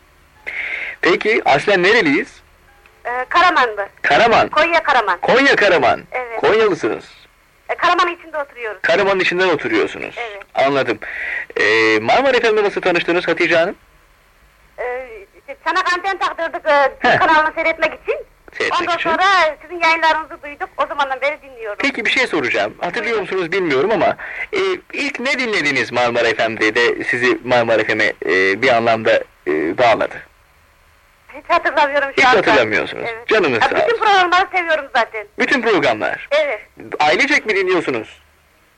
Peki aslen nereliyiz? Ee, Karaman'dı. Karaman. Konya Karaman. Konya Karaman. Evet. Konyalısınız. Ee, Karaman içinde oturuyoruz. Karaman'ın içinden oturuyorsunuz. Evet. Anladım. Ee, Marmara FM'de nasıl tanıştınız Hatice Hanım? Ee, işte çanak anten taktırdık e, kanalını seyretmek için. Seyretmek Ondan için. sonra sizin yayınlarınızı duyduk. O zamandan beri dinliyorum. Peki bir şey soracağım. Hatırlıyor musunuz bilmiyorum ama e, ilk ne dinlediniz Marmara FM'de de sizi Marmara FM'e e, bir anlamda e, bağladı? Hiç hatırlamıyorum şu Hiç anda. hatırlamıyorsunuz. Canınız Ha, sağ Bütün olsun. programları seviyorum zaten. Bütün programlar. Evet. Ailecek mi dinliyorsunuz?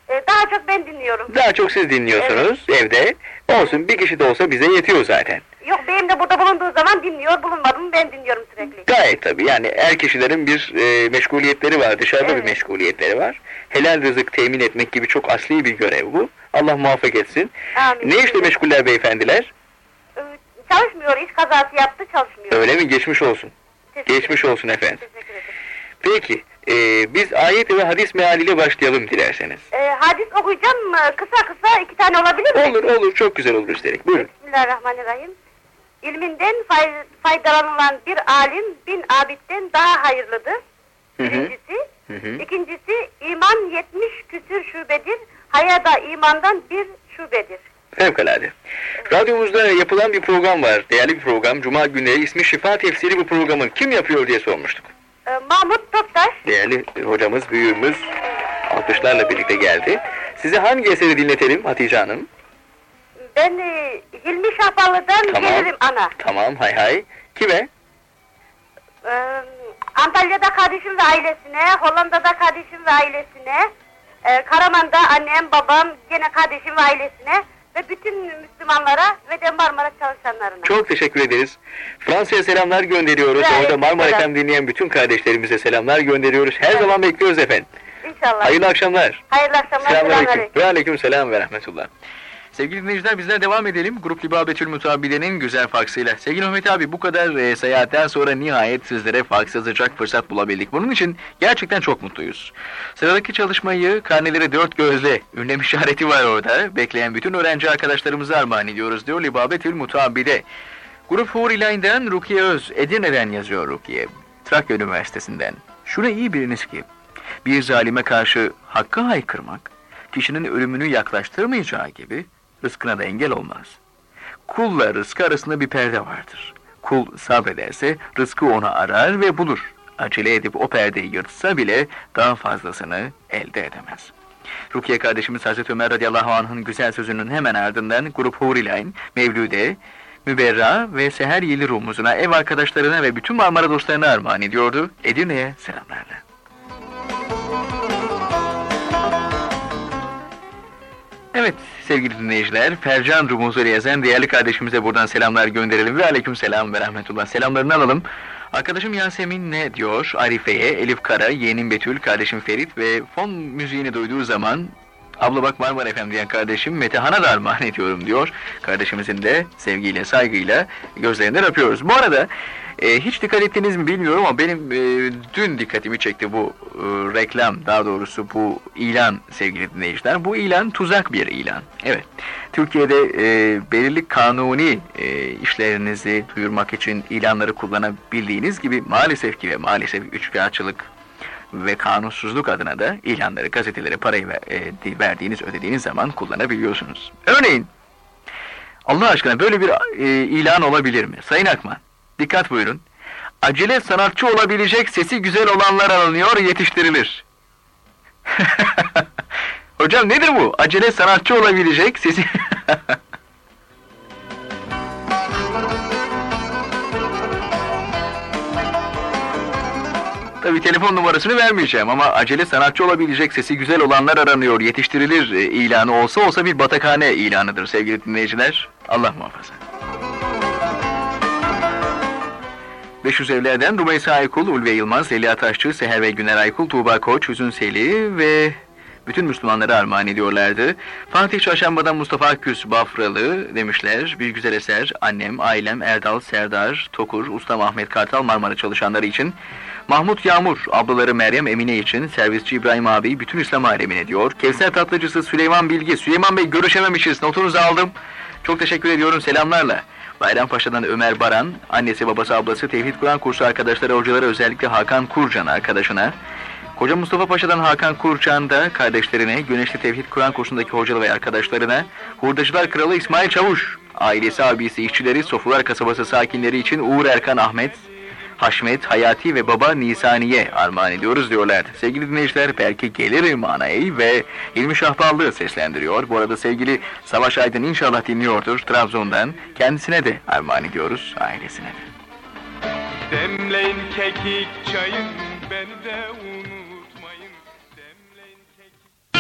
Ee, daha çok ben dinliyorum. Daha çok siz dinliyorsunuz evde. Olsun bir kişi de olsa bize yetiyor zaten. Yok benim de burada bulunduğu zaman dinliyor. Bulunmadım ben dinliyorum sürekli. Gayet tabii yani her kişilerin bir e, meşguliyetleri var. Dışarıda Evet. bir meşguliyetleri var. Helal rızık temin etmek gibi çok asli bir görev bu. Allah muvaffak etsin. Amin. Ne işle meşguller beyefendiler? Çalışmıyor. iş kazası yaptı çalışmıyor. Öyle mi? Geçmiş olsun. Teşekkür Geçmiş olsun efendim. Teşekkür ederim. Peki, e, biz ayet ve hadis mealiyle başlayalım dilerseniz. Ee, hadis okuyacağım? Kısa kısa iki tane olabilir mi? Olur olur, çok güzel olur üstelik. Buyurun. Bismillahirrahmanirrahim. İlminden fay- faydalanılan bir alim bin abitten daha hayırlıdır. Birincisi. Hı hı. İkincisi iman 70 küsür şubedir. Haya da imandan bir şubedir. Fevkalade. Radyomuzda yapılan bir program var. Değerli bir program. Cuma günleri ismi Şifa Tefsiri bu programın kim yapıyor diye sormuştuk. Ee, Mahmut Toptaş, Değerli hocamız, büyüğümüz alkışlarla birlikte geldi. Size hangi eseri dinletelim Hatice Hanım? ben e, Hilmi Şahbalı'dan Tamam. gelirim ana. Tamam hay hay. Kime? Ee, Antalya'da kardeşim ve ailesine, Hollanda'da kardeşim ve ailesine, e, Karaman'da annem, babam, gene kardeşim ve ailesine ve bütün Müslümanlara ve de Marmara çalışanlarına. Çok teşekkür ederiz. Fransa'ya selamlar gönderiyoruz. Gayet Orada Marmara. FM dinleyen bütün kardeşlerimize selamlar gönderiyoruz. Her zaman bekliyoruz efendim. İnşallah. Hayırlı akşamlar. Hayırlı akşamlar. Selamünaleyküm. selamünaleyküm. Selam ve rahmetullah. Sevgili dinleyiciler bizler devam edelim. Grup Libabetül Mutabide'nin güzel faksıyla. Sevgili Mehmet abi bu kadar e, seyahatten sonra nihayet sizlere faks yazacak fırsat bulabildik. Bunun için gerçekten çok mutluyuz. Sıradaki çalışmayı karneleri dört gözle ünlem işareti var orada. Bekleyen bütün öğrenci arkadaşlarımıza armağan ediyoruz diyor Libabetül Mutabide. Grup Huri Rukiye Öz, Edirne'den yazıyor Rukiye. Trakya Üniversitesi'nden. Şunu iyi biliniz ki bir zalime karşı hakkı haykırmak, kişinin ölümünü yaklaştırmayacağı gibi rızkına da engel olmaz. Kulla rızkı arasında bir perde vardır. Kul sabrederse rızkı onu arar ve bulur. Acele edip o perdeyi yırtsa bile daha fazlasını elde edemez. Rukiye kardeşimiz Hazreti Ömer radıyallahu anh'ın güzel sözünün hemen ardından Grup Hurilayn, Mevlüde, Müberra ve Seher Yeli Rumuzuna, ev arkadaşlarına ve bütün Marmara dostlarına armağan ediyordu. Edirne'ye selamlarla. Evet sevgili dinleyiciler, Fercan Rumuzları yazan değerli kardeşimize buradan selamlar gönderelim ve aleyküm selam ve rahmetullah. Selamlarını alalım. Arkadaşım Yasemin ne diyor? Arife'ye, Elif Kara, yeğenim Betül, kardeşim Ferit ve fon müziğini duyduğu zaman Abla bak Marmara FM diyen kardeşim Metehan'a da armağan ediyorum diyor. Kardeşimizin de sevgiyle, saygıyla gözlerinden öpüyoruz. Bu arada e, hiç dikkat ettiniz mi bilmiyorum ama benim e, dün dikkatimi çekti bu e, reklam, daha doğrusu bu ilan sevgili dinleyiciler. Bu ilan tuzak bir ilan. Evet, Türkiye'de e, belirli kanuni e, işlerinizi duyurmak için ilanları kullanabildiğiniz gibi maalesef ki ve maalesef üçkağıtçılık ve kanunsuzluk adına da ilanları, gazetelere parayı ver- e, verdiğiniz, ödediğiniz zaman kullanabiliyorsunuz. Örneğin, Allah aşkına böyle bir e, ilan olabilir mi? Sayın Akman, dikkat buyurun. Acele sanatçı olabilecek sesi güzel olanlar alınıyor, yetiştirilir. (laughs) Hocam nedir bu? Acele sanatçı olabilecek sesi... (laughs) Tabii telefon numarasını vermeyeceğim ama acele sanatçı olabilecek sesi güzel olanlar aranıyor, yetiştirilir e, ilanı olsa olsa bir batakhane ilanıdır sevgili dinleyiciler. Allah muhafaza. 500 evlerden Rumeysa Aykul, Ulve Yılmaz, Elia Taşçı, Seher ve Güner Aykul, Tuğba Koç, Hüzün Seli ve bütün Müslümanlara armağan ediyorlardı. Fatih Çarşamba'dan Mustafa Akgüz Bafralı demişler. Bir güzel eser. Annem, ailem, Erdal, Serdar, Tokur, Ustam Ahmet Kartal Marmara çalışanları için. Mahmut Yağmur, ablaları Meryem Emine için, servisçi İbrahim abi, bütün İslam alemine diyor. Kevser tatlıcısı Süleyman Bilgi. Süleyman Bey görüşememişiz, notunuzu aldım. Çok teşekkür ediyorum, selamlarla. Bayrampaşa'dan Ömer Baran, annesi babası ablası Tevhid Kur'an kursu arkadaşları hocaları özellikle Hakan Kurcan arkadaşına, Koca Mustafa Paşa'dan Hakan Kurcan da kardeşlerine, Güneşli Tevhid Kur'an kursundaki hocalı ve arkadaşlarına, Hurdacılar Kralı İsmail Çavuş, ailesi, abisi, işçileri, Sofular kasabası sakinleri için Uğur Erkan Ahmet, Haşmet, Hayati ve baba Nisaniye armağan ediyoruz diyorlardı. Sevgili dinleyiciler belki gelir manayı ve İlmi Şahballı seslendiriyor. Bu arada sevgili Savaş Aydın inşallah dinliyordur Trabzon'dan. Kendisine de armağan ediyoruz, ailesine de. Demleyin kekik çayın beni de unutmayın. Demleyin kekik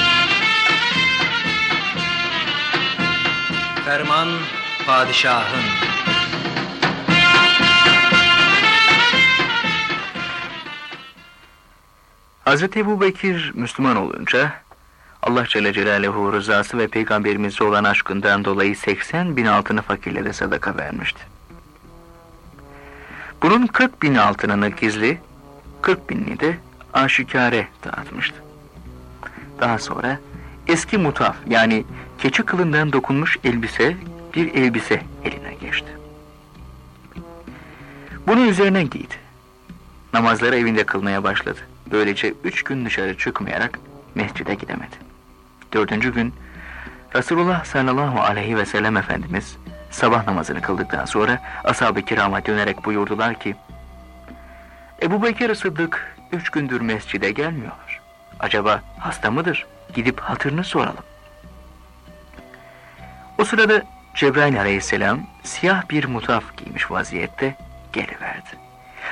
Ferman padişahın. Hazreti Ebu Bekir Müslüman olunca Allah Celle Celaluhu rızası ve peygamberimize olan aşkından dolayı 80 bin altını fakirlere sadaka vermişti. Bunun 40 bin altınını gizli, 40 binini de aşikare dağıtmıştı. Daha sonra eski mutaf yani keçi kılından dokunmuş elbise bir elbise eline geçti. Bunu üzerine giydi. Namazları evinde kılmaya başladı. Böylece üç gün dışarı çıkmayarak mescide gidemedi. Dördüncü gün Resulullah sallallahu aleyhi ve sellem Efendimiz sabah namazını kıldıktan sonra ashab-ı kirama dönerek buyurdular ki Ebu Bekir Sıddık üç gündür mescide gelmiyor. Acaba hasta mıdır? Gidip hatırını soralım. O sırada Cebrail aleyhisselam siyah bir mutaf giymiş vaziyette geliverdi.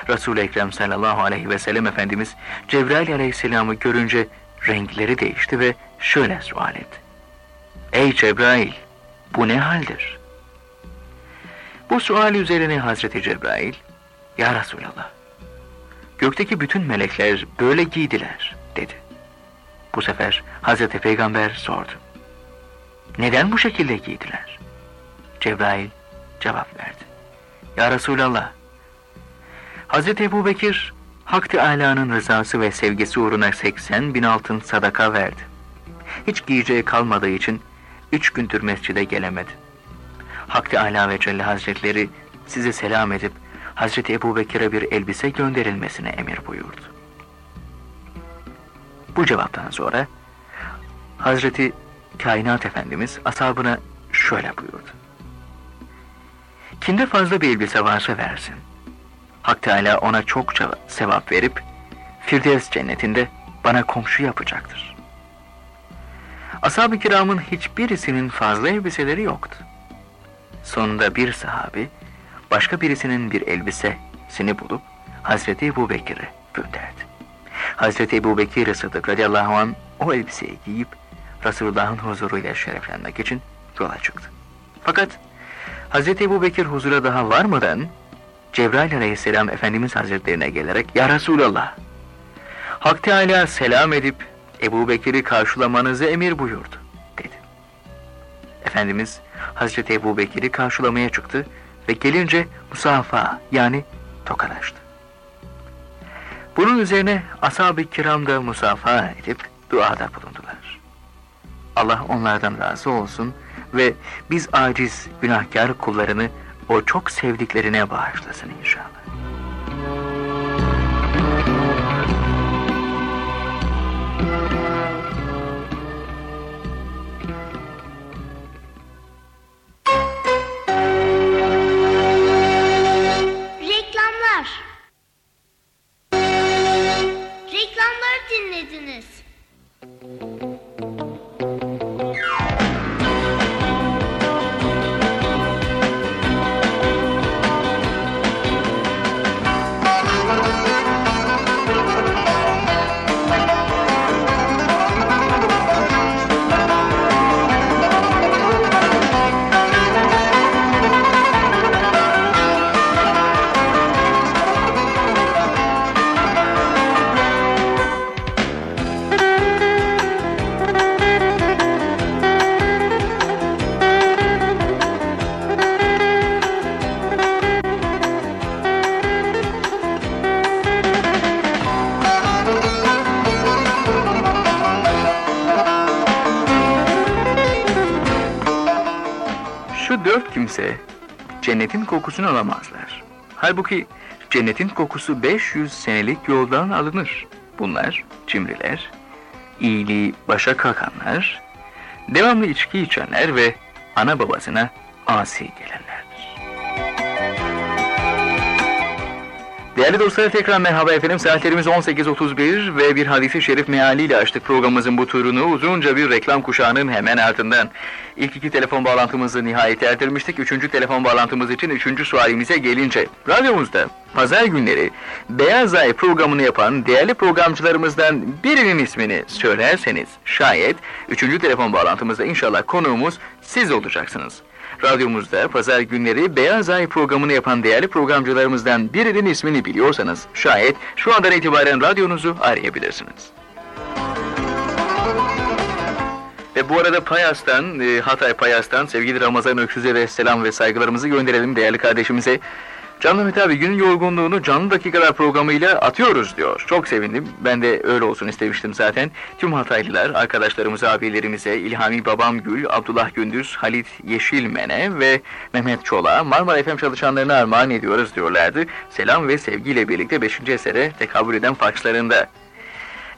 Resul-i Ekrem sallallahu aleyhi ve sellem Efendimiz Cebrail aleyhisselamı görünce renkleri değişti ve şöyle sual etti. Ey Cebrail, bu ne haldir? Bu sual üzerine Hazreti Cebrail, Ya Resulallah, gökteki bütün melekler böyle giydiler, dedi. Bu sefer Hazreti Peygamber sordu. Neden bu şekilde giydiler? Cebrail cevap verdi. Ya Resulallah, Hazreti Ebu Bekir, Hak Teâlâ'nın rızası ve sevgisi uğruna 80 bin altın sadaka verdi. Hiç giyeceği kalmadığı için üç gündür mescide gelemedi. Hak Teâlâ ve Celle Hazretleri size selam edip Hazreti Ebu Bekir'e bir elbise gönderilmesine emir buyurdu. Bu cevaptan sonra Hazreti Kainat Efendimiz ashabına şöyle buyurdu. Kimde fazla bir elbise varsa versin. Hak Teala ona çokça sevap verip Firdevs cennetinde bana komşu yapacaktır. Ashab-ı kiramın hiçbirisinin fazla elbiseleri yoktu. Sonunda bir sahabi başka birisinin bir elbisesini bulup Hazreti Ebu Bekir'e gönderdi. Hazreti Ebu Bekir Sıddık radıyallahu anh o elbiseyi giyip Resulullah'ın huzuruyla şereflenmek için yola çıktı. Fakat Hazreti Ebu Bekir huzura daha varmadan Cebrail aleyhisselam Efendimiz Hazretlerine gelerek Ya Resulallah Hak Teala selam edip Ebu Bekir'i karşılamanızı emir buyurdu dedi. Efendimiz Hazreti Ebu Bekir'i karşılamaya çıktı ve gelince musafa yani tokalaştı. Bunun üzerine ashab-ı kiram da musafa edip duada bulundular. Allah onlardan razı olsun ve biz aciz günahkar kullarını o çok sevdiklerine bağışlasın inşallah. Kokusunu alamazlar. Halbuki cennetin kokusu 500 senelik yoldan alınır. Bunlar cimriler, iyiliği başa kalkanlar, devamlı içki içenler ve ana babasına asi gelenlerdir. Değerli dostlar tekrar merhaba efendim. Saatlerimiz 18.31 ve bir hadisi şerif mealiyle açtık programımızın bu turunu. Uzunca bir reklam kuşağının hemen ardından. İlk iki telefon bağlantımızı nihayet erdirmiştik. Üçüncü telefon bağlantımız için üçüncü sualimize gelince. Radyomuzda pazar günleri Beyaz Ay programını yapan değerli programcılarımızdan birinin ismini söylerseniz şayet üçüncü telefon bağlantımızda inşallah konuğumuz siz olacaksınız. Radyomuzda pazar günleri Beyaz Ay programını yapan değerli programcılarımızdan birinin ismini biliyorsanız şayet şu andan itibaren radyonuzu arayabilirsiniz. Ve bu arada Payas'tan, e, Hatay Payas'tan sevgili Ramazan Öksüz'e de selam ve saygılarımızı gönderelim değerli kardeşimize. Canlı Mehmet abi günün yorgunluğunu canlı dakikalar programıyla atıyoruz diyor. Çok sevindim. Ben de öyle olsun istemiştim zaten. Tüm Hataylılar, arkadaşlarımıza, abilerimize, İlhami Babam Gül, Abdullah Gündüz, Halit Yeşilmene ve Mehmet Çolak'a Marmara FM çalışanlarına armağan ediyoruz diyorlardı. Selam ve sevgiyle birlikte 5. esere tekabül eden fakslarında.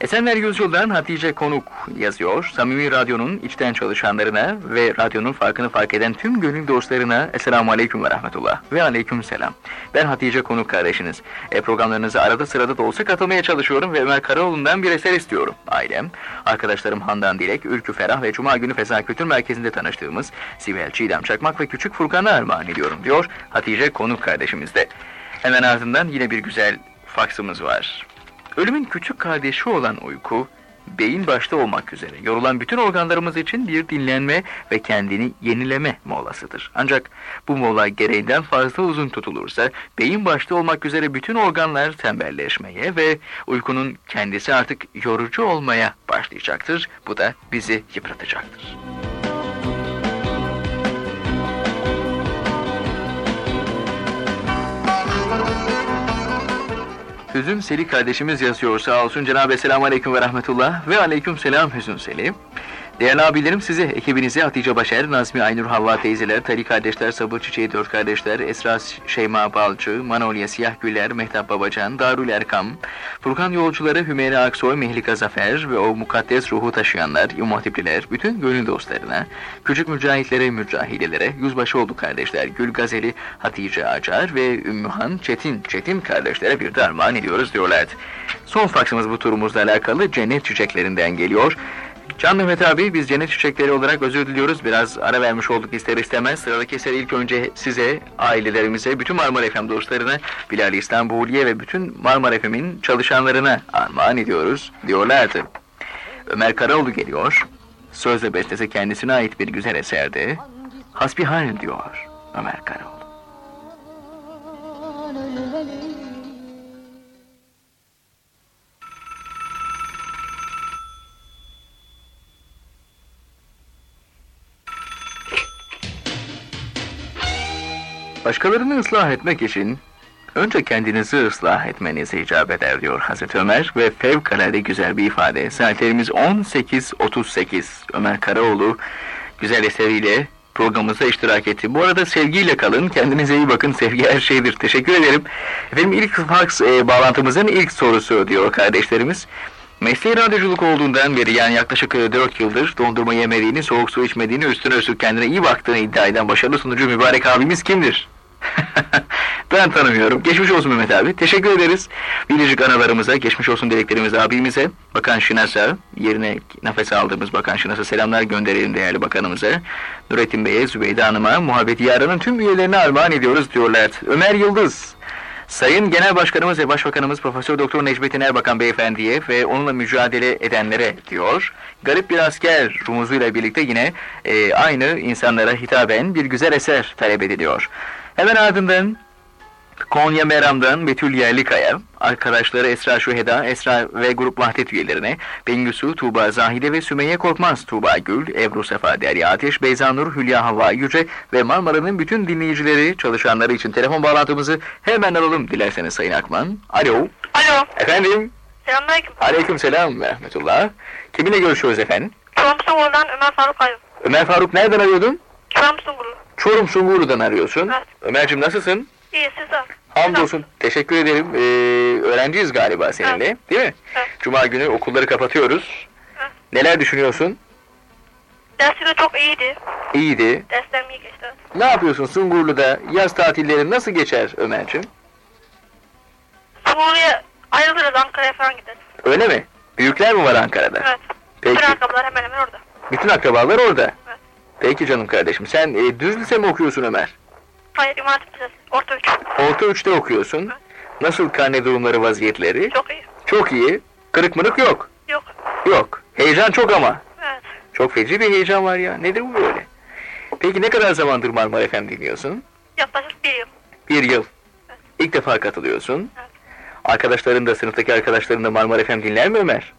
Esenler Yüzyıl'dan Hatice Konuk yazıyor. Samimi Radyo'nun içten çalışanlarına ve radyonun farkını fark eden tüm gönül dostlarına Esselamu Aleyküm ve Rahmetullah ve Aleyküm Selam. Ben Hatice Konuk kardeşiniz. E, programlarınıza arada sırada da olsa katılmaya çalışıyorum ve Ömer Karaoğlu'ndan bir eser istiyorum. Ailem, arkadaşlarım Handan Dilek, Ülkü Ferah ve Cuma günü Feza Kültür Merkezi'nde tanıştığımız Sibel Çiğdem Çakmak ve Küçük Furkan'a armağan ediyorum diyor Hatice Konuk kardeşimiz de. Hemen ardından yine bir güzel faksımız var. Ölümün küçük kardeşi olan uyku, beyin başta olmak üzere yorulan bütün organlarımız için bir dinlenme ve kendini yenileme molasıdır. Ancak bu mola gereğinden fazla uzun tutulursa beyin başta olmak üzere bütün organlar tembelleşmeye ve uykunun kendisi artık yorucu olmaya başlayacaktır. Bu da bizi yıpratacaktır. Hüzün Seli kardeşimiz yazıyor. Sağ olsun. Cenab-ı Selamun Aleyküm ve Rahmetullah. Ve Aleyküm Selam Hüzün Seli. Değerli abilerim size, ekibinize Hatice Başer, Nazmi Aynur Havva teyzeler, Tali kardeşler, Sabır Çiçeği Dört kardeşler, Esra Şeyma Balcı, Manolya Siyah Güller, Mehtap Babacan, Darül Erkam, Furkan yolcuları Hümeyre Aksoy, Mehlika Zafer ve o mukaddes ruhu taşıyanlar, İmam bütün gönül dostlarına, küçük mücahitlere, mücahidilere, yüzbaşı oldu kardeşler, Gül Gazeli, Hatice Acar ve Ümmühan Çetin, Çetin kardeşlere bir de armağan ediyoruz diyorlardı. Son faksımız bu turumuzla alakalı cennet çiçeklerinden geliyor. Can Mehmet abi biz cennet çiçekleri olarak özür diliyoruz. Biraz ara vermiş olduk ister istemez. Sıradaki eser ilk önce size, ailelerimize, bütün Marmara FM dostlarına, Bilal İstanbuliye ve bütün Marmara FM'in çalışanlarına armağan ediyoruz diyorlardı. Ömer Karaoğlu geliyor. Söz ve kendisine ait bir güzel eserde. Hasbihal diyor Ömer Karaoğlu. Başkalarını ıslah etmek için önce kendinizi ıslah etmeniz icap eder diyor Hazreti Ömer ve fevkalade güzel bir ifade. Saatlerimiz 18.38. Ömer Karaoğlu güzel eseriyle programımıza iştirak etti. Bu arada sevgiyle kalın. Kendinize iyi bakın. Sevgi her şeydir. Teşekkür ederim. Efendim ilk fax e, bağlantımızın ilk sorusu diyor kardeşlerimiz. Mesleği radyoculuk olduğundan beri yani yaklaşık 4 yıldır dondurma yemediğini, soğuk su içmediğini, üstüne üstlük kendine iyi baktığını iddia eden başarılı sunucu mübarek abimiz kimdir? (laughs) ben tanımıyorum. Geçmiş olsun Mehmet abi. Teşekkür ederiz. Biricik analarımıza, geçmiş olsun dileklerimiz abimize, Bakan Şinas'a, yerine nefes aldığımız Bakan Şinas'a selamlar gönderelim değerli bakanımıza. Nurettin Bey'e, Zübeyde Hanım'a, Muhabbet Yarın'ın tüm üyelerine armağan ediyoruz diyorlar. Ömer Yıldız, Sayın Genel Başkanımız ve Başbakanımız Profesör Doktor Necmettin Erbakan Beyefendiye ve onunla mücadele edenlere diyor. Garip bir asker rumuzuyla birlikte yine e, aynı insanlara hitaben bir güzel eser talep ediliyor. Hemen ardından Konya Meram'dan Betül Yerlikaya, arkadaşları Esra Şüheda, Esra ve grup vahdet üyelerine, Bengüsü, Tuğba Zahide ve Sümeyye Korkmaz, Tuğba Gül, Ebru Sefa Derya Ateş, Beyza Nur, Hülya Havva Yüce ve Marmara'nın bütün dinleyicileri, çalışanları için telefon bağlantımızı hemen alalım dilerseniz Sayın Akman. Alo. Alo. Efendim. Selamünaleyküm. Aleyküm selam ve rahmetullah. Kiminle görüşüyoruz efendim? Samsun'dan Ömer Faruk Ayım. Ömer Faruk nereden arıyordun? Samsun'lu. Çorum Sungurlu'dan arıyorsun. Evet. Ömerciğim nasılsın? İyi siz. Hamdolsun. Teşekkür ederim. Ee, öğrenciyiz galiba seninle. Değil mi? Evet. Cuma günü okulları kapatıyoruz. Evet. Neler düşünüyorsun? Dersi de çok iyiydi. İyiydi. Derslerim iyi geçti. Ne yapıyorsun Sungurlu'da? Yaz tatilleri nasıl geçer Ömerciğim? Suriye ayrılırız Ankara'ya falan gideriz. Öyle mi? Büyükler mi var Ankara'da? Evet. Peki. Bütün ayakkabılar hemen hemen orada. Bütün akrabalar orada. Evet. Peki canım kardeşim. Sen e, düz lise mi okuyorsun Ömer? Hayır İmam Hatip Lisesi. Orta 3. Orta 3'te okuyorsun. Nasıl karne durumları, vaziyetleri? Çok iyi. Çok iyi. Kırık mırık yok. Yok. Yok. Heyecan çok ama. Evet. Çok feci bir heyecan var ya. Nedir bu böyle? Peki ne kadar zamandır Marmara FM dinliyorsun? Yaklaşık bir yıl. Bir yıl. İlk defa katılıyorsun. Evet. Arkadaşların da, sınıftaki arkadaşların da Marmara FM dinler mi Ömer?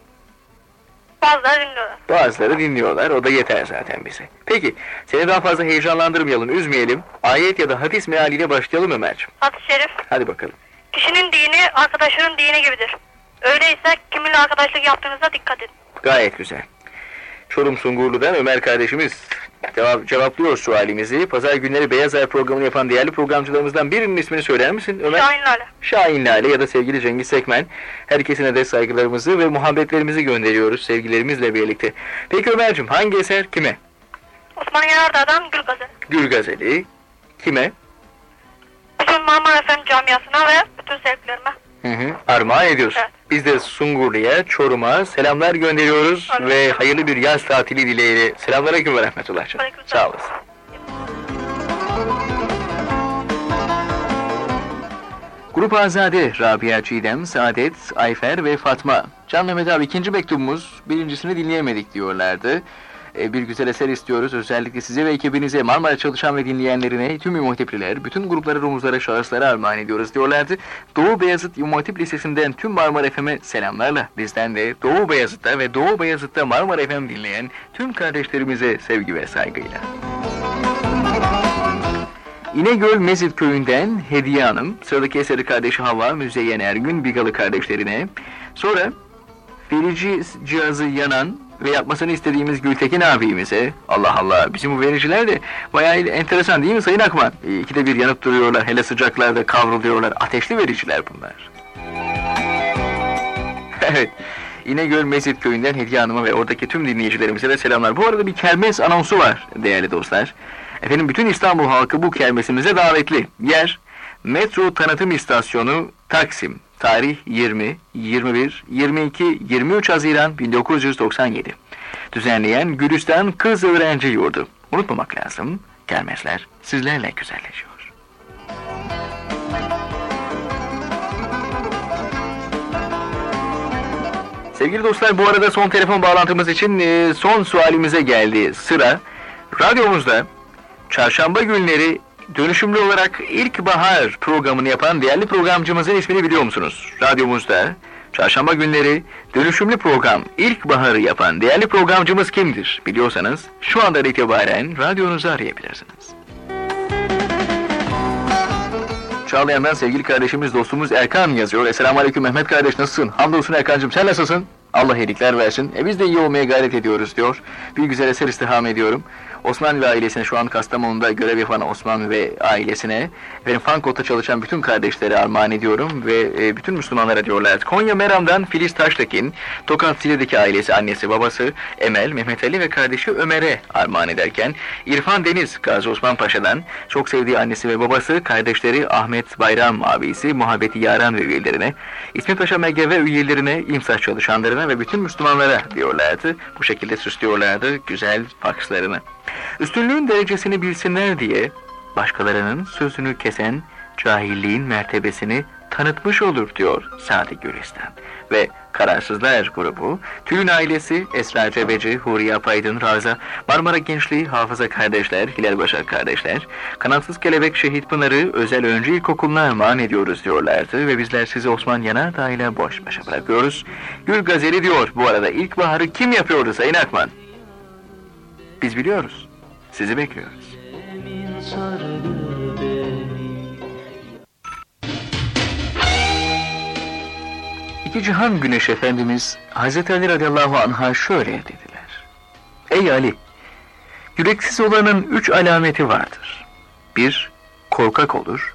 Bazıları dinliyorlar. Bazıları dinliyorlar. O da yeter zaten bize. Peki seni daha fazla heyecanlandırmayalım, üzmeyelim. Ayet ya da hadis mealiyle başlayalım Ömerciğim. Hadis-i şerif, Hadi bakalım. kişinin dini arkadaşının dini gibidir. Öyleyse kiminle arkadaşlık yaptığınıza dikkat edin. Gayet güzel. Çorum Sungurlu'dan Ömer kardeşimiz cevap, cevaplıyor sualimizi. Pazar günleri Beyaz Ay programını yapan değerli programcılarımızdan birinin ismini söyler misin Ömer? Şahin Lale. Şahin Lale ya da sevgili Cengiz Sekmen. Herkesine de saygılarımızı ve muhabbetlerimizi gönderiyoruz sevgilerimizle birlikte. Peki Ömer'cim hangi eser kime? Osman Yanardağ'dan Gül Gazeli. Gül Gazeli. Kime? Bütün Marmara FM camiasına ve bütün sevdiklerime. Hı hı. Armağan ediyorsun. Evet. Biz de Sungurlu'ya, Çorum'a selamlar gönderiyoruz Aleyküm. ve hayırlı bir yaz tatili dileğiyle. Selamünaleyküm ve rahmetullah. Sağ olasın. Grup Azade, Rabia Çiğdem, Saadet, Ayfer ve Fatma. Can Mehmet abi ikinci mektubumuz, birincisini dinleyemedik diyorlardı. Ee, bir güzel eser istiyoruz. Özellikle size ve ekibinize, Marmara çalışan ve dinleyenlerine, tüm İmam Hatipliler, bütün gruplara, rumuzlara, şahıslara armağan ediyoruz diyorlardı. Doğu Beyazıt İmam Hatip Lisesi'nden tüm Marmara FM'e selamlarla. Bizden de Doğu Beyazıt'ta ve Doğu Beyazıt'ta Marmara FM dinleyen tüm kardeşlerimize sevgi ve saygıyla. İnegöl Mezit köyünden Hediye Hanım, sıradaki eseri kardeşi Hava, Müzeyyen Ergün, Bigalı kardeşlerine. Sonra verici cihazı yanan ve yapmasını istediğimiz Gültekin abimize. Allah Allah, bizim bu vericiler de bayağı enteresan değil mi Sayın Akman? E, İkide bir yanıp duruyorlar, hele sıcaklarda kavruluyorlar. Ateşli vericiler bunlar. (laughs) evet. İnegöl Mezit köyünden Hediye Hanım'a ve oradaki tüm dinleyicilerimize de selamlar. Bu arada bir kermes anonsu var değerli dostlar. Efendim bütün İstanbul halkı bu kermesimize davetli. Yer Metro Tanıtım İstasyonu Taksim. Tarih 20, 21, 22, 23 Haziran 1997. Düzenleyen Gülistan Kız Öğrenci Yurdu. Unutmamak lazım. Kermesler sizlerle güzelleşiyor. Sevgili dostlar bu arada son telefon bağlantımız için e, son sualimize geldi sıra. Radyomuzda çarşamba günleri dönüşümlü olarak ilkbahar programını yapan değerli programcımızın ismini biliyor musunuz? Radyomuzda çarşamba günleri dönüşümlü program ilkbaharı yapan değerli programcımız kimdir? Biliyorsanız şu andan itibaren radyonuzu arayabilirsiniz. Çağlayan'dan sevgili kardeşimiz, dostumuz Erkan yazıyor. Esselamu Aleyküm Mehmet kardeş nasılsın? Hamdolsun Erkan'cığım sen nasılsın? Allah iyilikler versin. E biz de iyi olmaya gayret ediyoruz diyor. Bir güzel eser istiham ediyorum. Osman ve ailesine şu an Kastamonu'da görev yapan Osman ve ailesine efendim Fankot'ta çalışan bütün kardeşlere armağan ediyorum ve e, bütün Müslümanlara diyorlar. Konya Meram'dan Filiz Taştekin, Tokat Sile'deki ailesi, annesi, babası Emel, Mehmet Ali ve kardeşi Ömer'e armağan ederken İrfan Deniz, Gazi Osman Paşa'dan çok sevdiği annesi ve babası, kardeşleri Ahmet Bayram abisi, Muhabbeti Yaran ve üyelerine, İsmet Paşa MGV üyelerine, İmsaç çalışanlarına ve bütün Müslümanlara diyorlardı. Bu şekilde süslüyorlardı güzel fakslarını. Üstünlüğün derecesini bilsinler diye başkalarının sözünü kesen cahilliğin mertebesini tanıtmış olur diyor Sadi Gülistan. Ve Kararsızlar grubu, Tülün ailesi, Esra Cebeci, Huriye Apaydın, Raza, Marmara Gençliği, Hafıza Kardeşler, Hilal Başak Kardeşler, Kanatsız Kelebek Şehit Pınarı, Özel Öncü İlkokuluna armağan ediyoruz diyorlardı ve bizler sizi Osman Yanardağ ile boş başa bırakıyoruz. Gül Gazeli diyor, bu arada ilkbaharı kim yapıyordu Sayın Akman? Biz biliyoruz, sizi bekliyoruz. İki cihan güneş efendimiz Hazreti Ali radıyallahu anh'a şöyle dediler. Ey Ali! Yüreksiz olanın üç alameti vardır. Bir, korkak olur.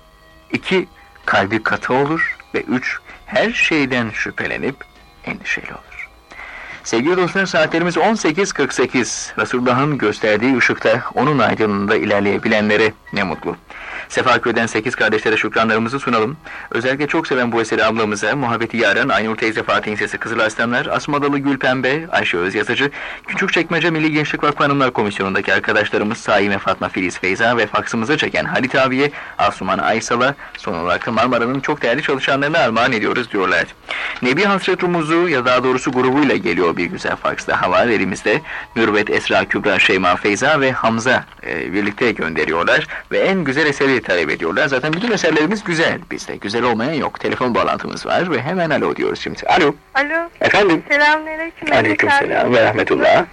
iki kalbi katı olur. Ve üç, her şeyden şüphelenip endişeli olur. Sevgili dostlar saatlerimiz 18.48. Resulullah'ın gösterdiği ışıkta onun aydınlığında ilerleyebilenlere ne mutlu. Sefaköy'den 8 kardeşlere şükranlarımızı sunalım. Özellikle çok seven bu eseri ablamıza, muhabbeti yaren, Aynur teyze Fatih'in sesi Kızıl Aslanlar, Asmadalı Gül Pembe, Ayşe Öz Yazıcı, Küçükçekmece Milli Gençlik Vakfı Hanımlar Komisyonu'ndaki arkadaşlarımız Saime Fatma Filiz Feyza ve faksımıza çeken Halit abiye, Asuman Aysal'a, son olarak da Marmara'nın çok değerli çalışanlarına armağan ediyoruz diyorlar. Nebi Hasret Rumuzu ya daha doğrusu grubuyla geliyor bir güzel faks daha var elimizde. Mürvet Esra Kübra Şeyma Feyza ve Hamza e, birlikte gönderiyorlar ve en güzel eseri eserleri talep ediyorlar. Zaten bütün eserlerimiz güzel bizde. Güzel olmayan yok. Telefon bağlantımız var ve hemen alo diyoruz şimdi. Alo. Alo. Efendim? Selamünaleyküm. Aleyküm Mehmet abi. selam ve rahmetullah.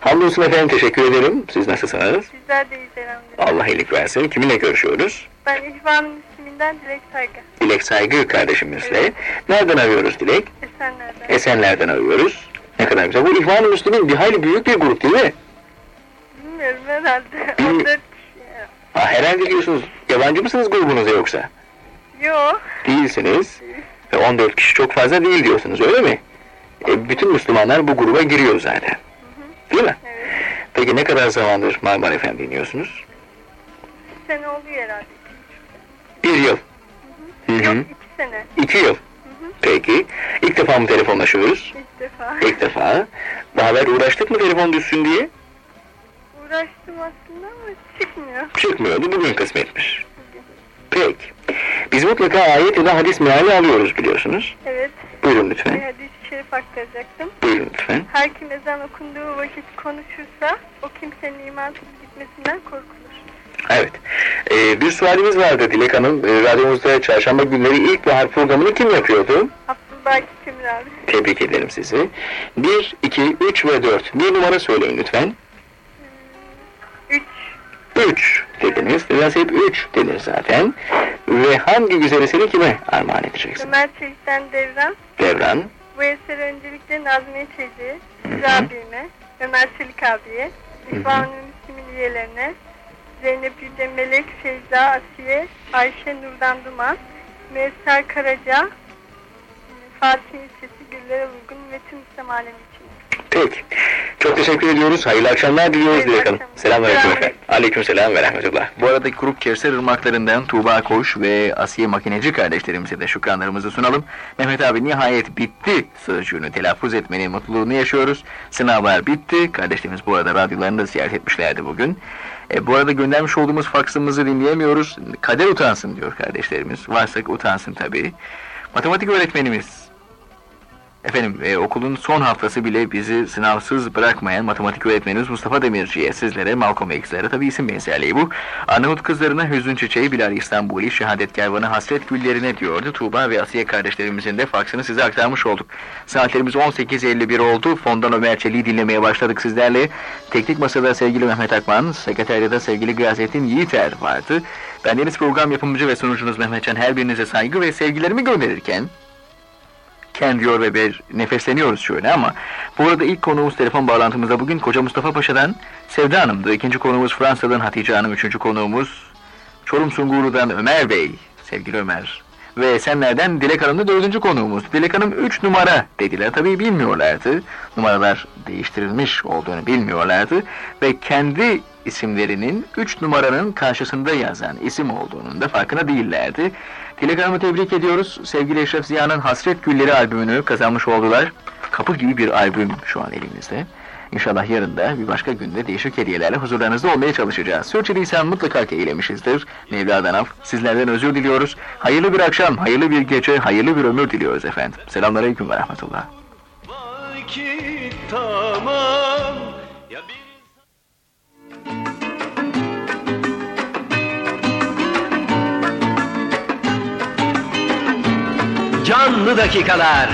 Hamdolsun efendim teşekkür ederim. Siz nasılsınız? Sizler de iyi selamünaleyküm. Allah iyilik versin. Kiminle görüşüyoruz? Ben İhvan'ın isminden Dilek Saygı. Dilek Saygı kardeşimizle. Nereden arıyoruz Dilek? Esenler'den. Esenler'den arıyoruz. Ne kadar güzel. Bu İhvan-ı Müslümin bir hayli büyük bir grup değil mi? Bilmiyorum herhalde. (laughs) Bil- 14 kişi. Ha, herhalde diyorsunuz. Yabancı mısınız grubunuza yoksa? Yok. Değilsiniz. Ve 14 kişi çok fazla değil diyorsunuz öyle mi? E, bütün Müslümanlar bu gruba giriyor zaten. Değil mi? Evet. Peki ne kadar zamandır Marmara Efendi dinliyorsunuz? Bir sene oluyor herhalde. Bir yıl. Hı hı. Yok iki sene. İki yıl. Peki. İlk defa mı telefonlaşıyoruz? İlk defa. İlk defa. Daha evvel uğraştık mı telefon düşsün diye? Uğraştım aslında ama çıkmıyor. Çıkmıyordu. Bugün kısmetmiş. Peki. Biz mutlaka ayet ya da hadis meali alıyoruz biliyorsunuz. Evet. Buyurun Bir lütfen. hadis-i şerif aktaracaktım. Buyurun lütfen. Her kim ezan okunduğu vakit konuşursa o kimsenin imansız gitmesinden korkulur. Evet. Ee, bir sualimiz vardı Dilek Hanım. Ee, radyomuzda çarşamba günleri ilk bahar programını kim yapıyordu? Abdülbaki Kimir abi. Tebrik ederim sizi. 1, 2, 3 ve 4. Bir numara söyleyin lütfen. 3. 3 dediniz. Biraz hep 3 denir zaten. Ve hangi güzel eseri kime armağan edeceksin? Ömer Çelik'ten Devran. Devran. Bu eseri öncelikle Nazmiye Çelik'e, abime, Ömer Çelik abiye, İhvan-ı Müslümin üyelerine, Zeynep Yüce Melek, Feyza Asiye, Ayşe Nurdan Duman, Mevser Karaca, Fatih'in sesi Güllere Uygun ve tüm İslam alemi. Peki. Çok teşekkür ediyoruz. Hayırlı akşamlar diliyoruz Dilek Hanım. Selamünaleyküm Selam. efendim. Aleyküm selam ve rahmetullah. Bu arada grup Kevser Irmaklarından Tuğba Koş ve Asiye Makineci kardeşlerimize de şükranlarımızı sunalım. Mehmet abi nihayet bitti sözcüğünü telaffuz etmenin mutluluğunu yaşıyoruz. Sınavlar bitti. Kardeşlerimiz bu arada radyolarını da ziyaret etmişlerdi bugün. E, bu arada göndermiş olduğumuz faksımızı dinleyemiyoruz. Kader utansın diyor kardeşlerimiz. Varsa utansın tabii. Matematik öğretmenimiz Efendim e, okulun son haftası bile bizi sınavsız bırakmayan matematik öğretmenimiz Mustafa Demirci'ye, sizlere, Malcolm X'lere tabi isim benzerliği bu. Arnavut kızlarına hüzün çiçeği Bilal İstanbul'i, şehadet kervanı hasret güllerine diyordu. Tuğba ve Asiye kardeşlerimizin de faksını size aktarmış olduk. Saatlerimiz 18.51 oldu. Fondan Ömer Çelik'i dinlemeye başladık sizlerle. Teknik masada sevgili Mehmet Akman, sekreteriyada sevgili Gıyasettin Yiğiter vardı. Ben deniz program yapımcı ve sunucunuz Mehmetcan her birinize saygı ve sevgilerimi gönderirken Ken diyor ve bir nefesleniyoruz şöyle ama bu arada ilk konuğumuz telefon bağlantımızda bugün Koca Mustafa Paşa'dan Sevda Hanım'dı. İkinci konuğumuz Fransa'dan Hatice Hanım. Üçüncü konuğumuz Çorum Sunguru'dan Ömer Bey. Sevgili Ömer. Ve Esenler'den Dilek Hanım da dördüncü konuğumuz. Dilek Hanım 3 numara dediler. Tabii bilmiyorlardı. Numaralar değiştirilmiş olduğunu bilmiyorlardı. Ve kendi isimlerinin 3 numaranın karşısında yazan isim olduğunun da farkına değillerdi. Hanım'ı tebrik ediyoruz. Sevgili Eşref Ziya'nın Hasret Gülleri albümünü kazanmış oldular. Kapı gibi bir albüm şu an elimizde. İnşallah yarın da bir başka günde değişik hediyelerle huzurlarınızda olmaya çalışacağız. Sürçülisan mutlaka eylemişizdir. Mevla'dan af. Sizlerden özür diliyoruz. Hayırlı bir akşam, hayırlı bir gece, hayırlı bir ömür diliyoruz efendim. Selamünaleyküm ve rahmetullah. Vakit tamam ya bir Canlı dakikalar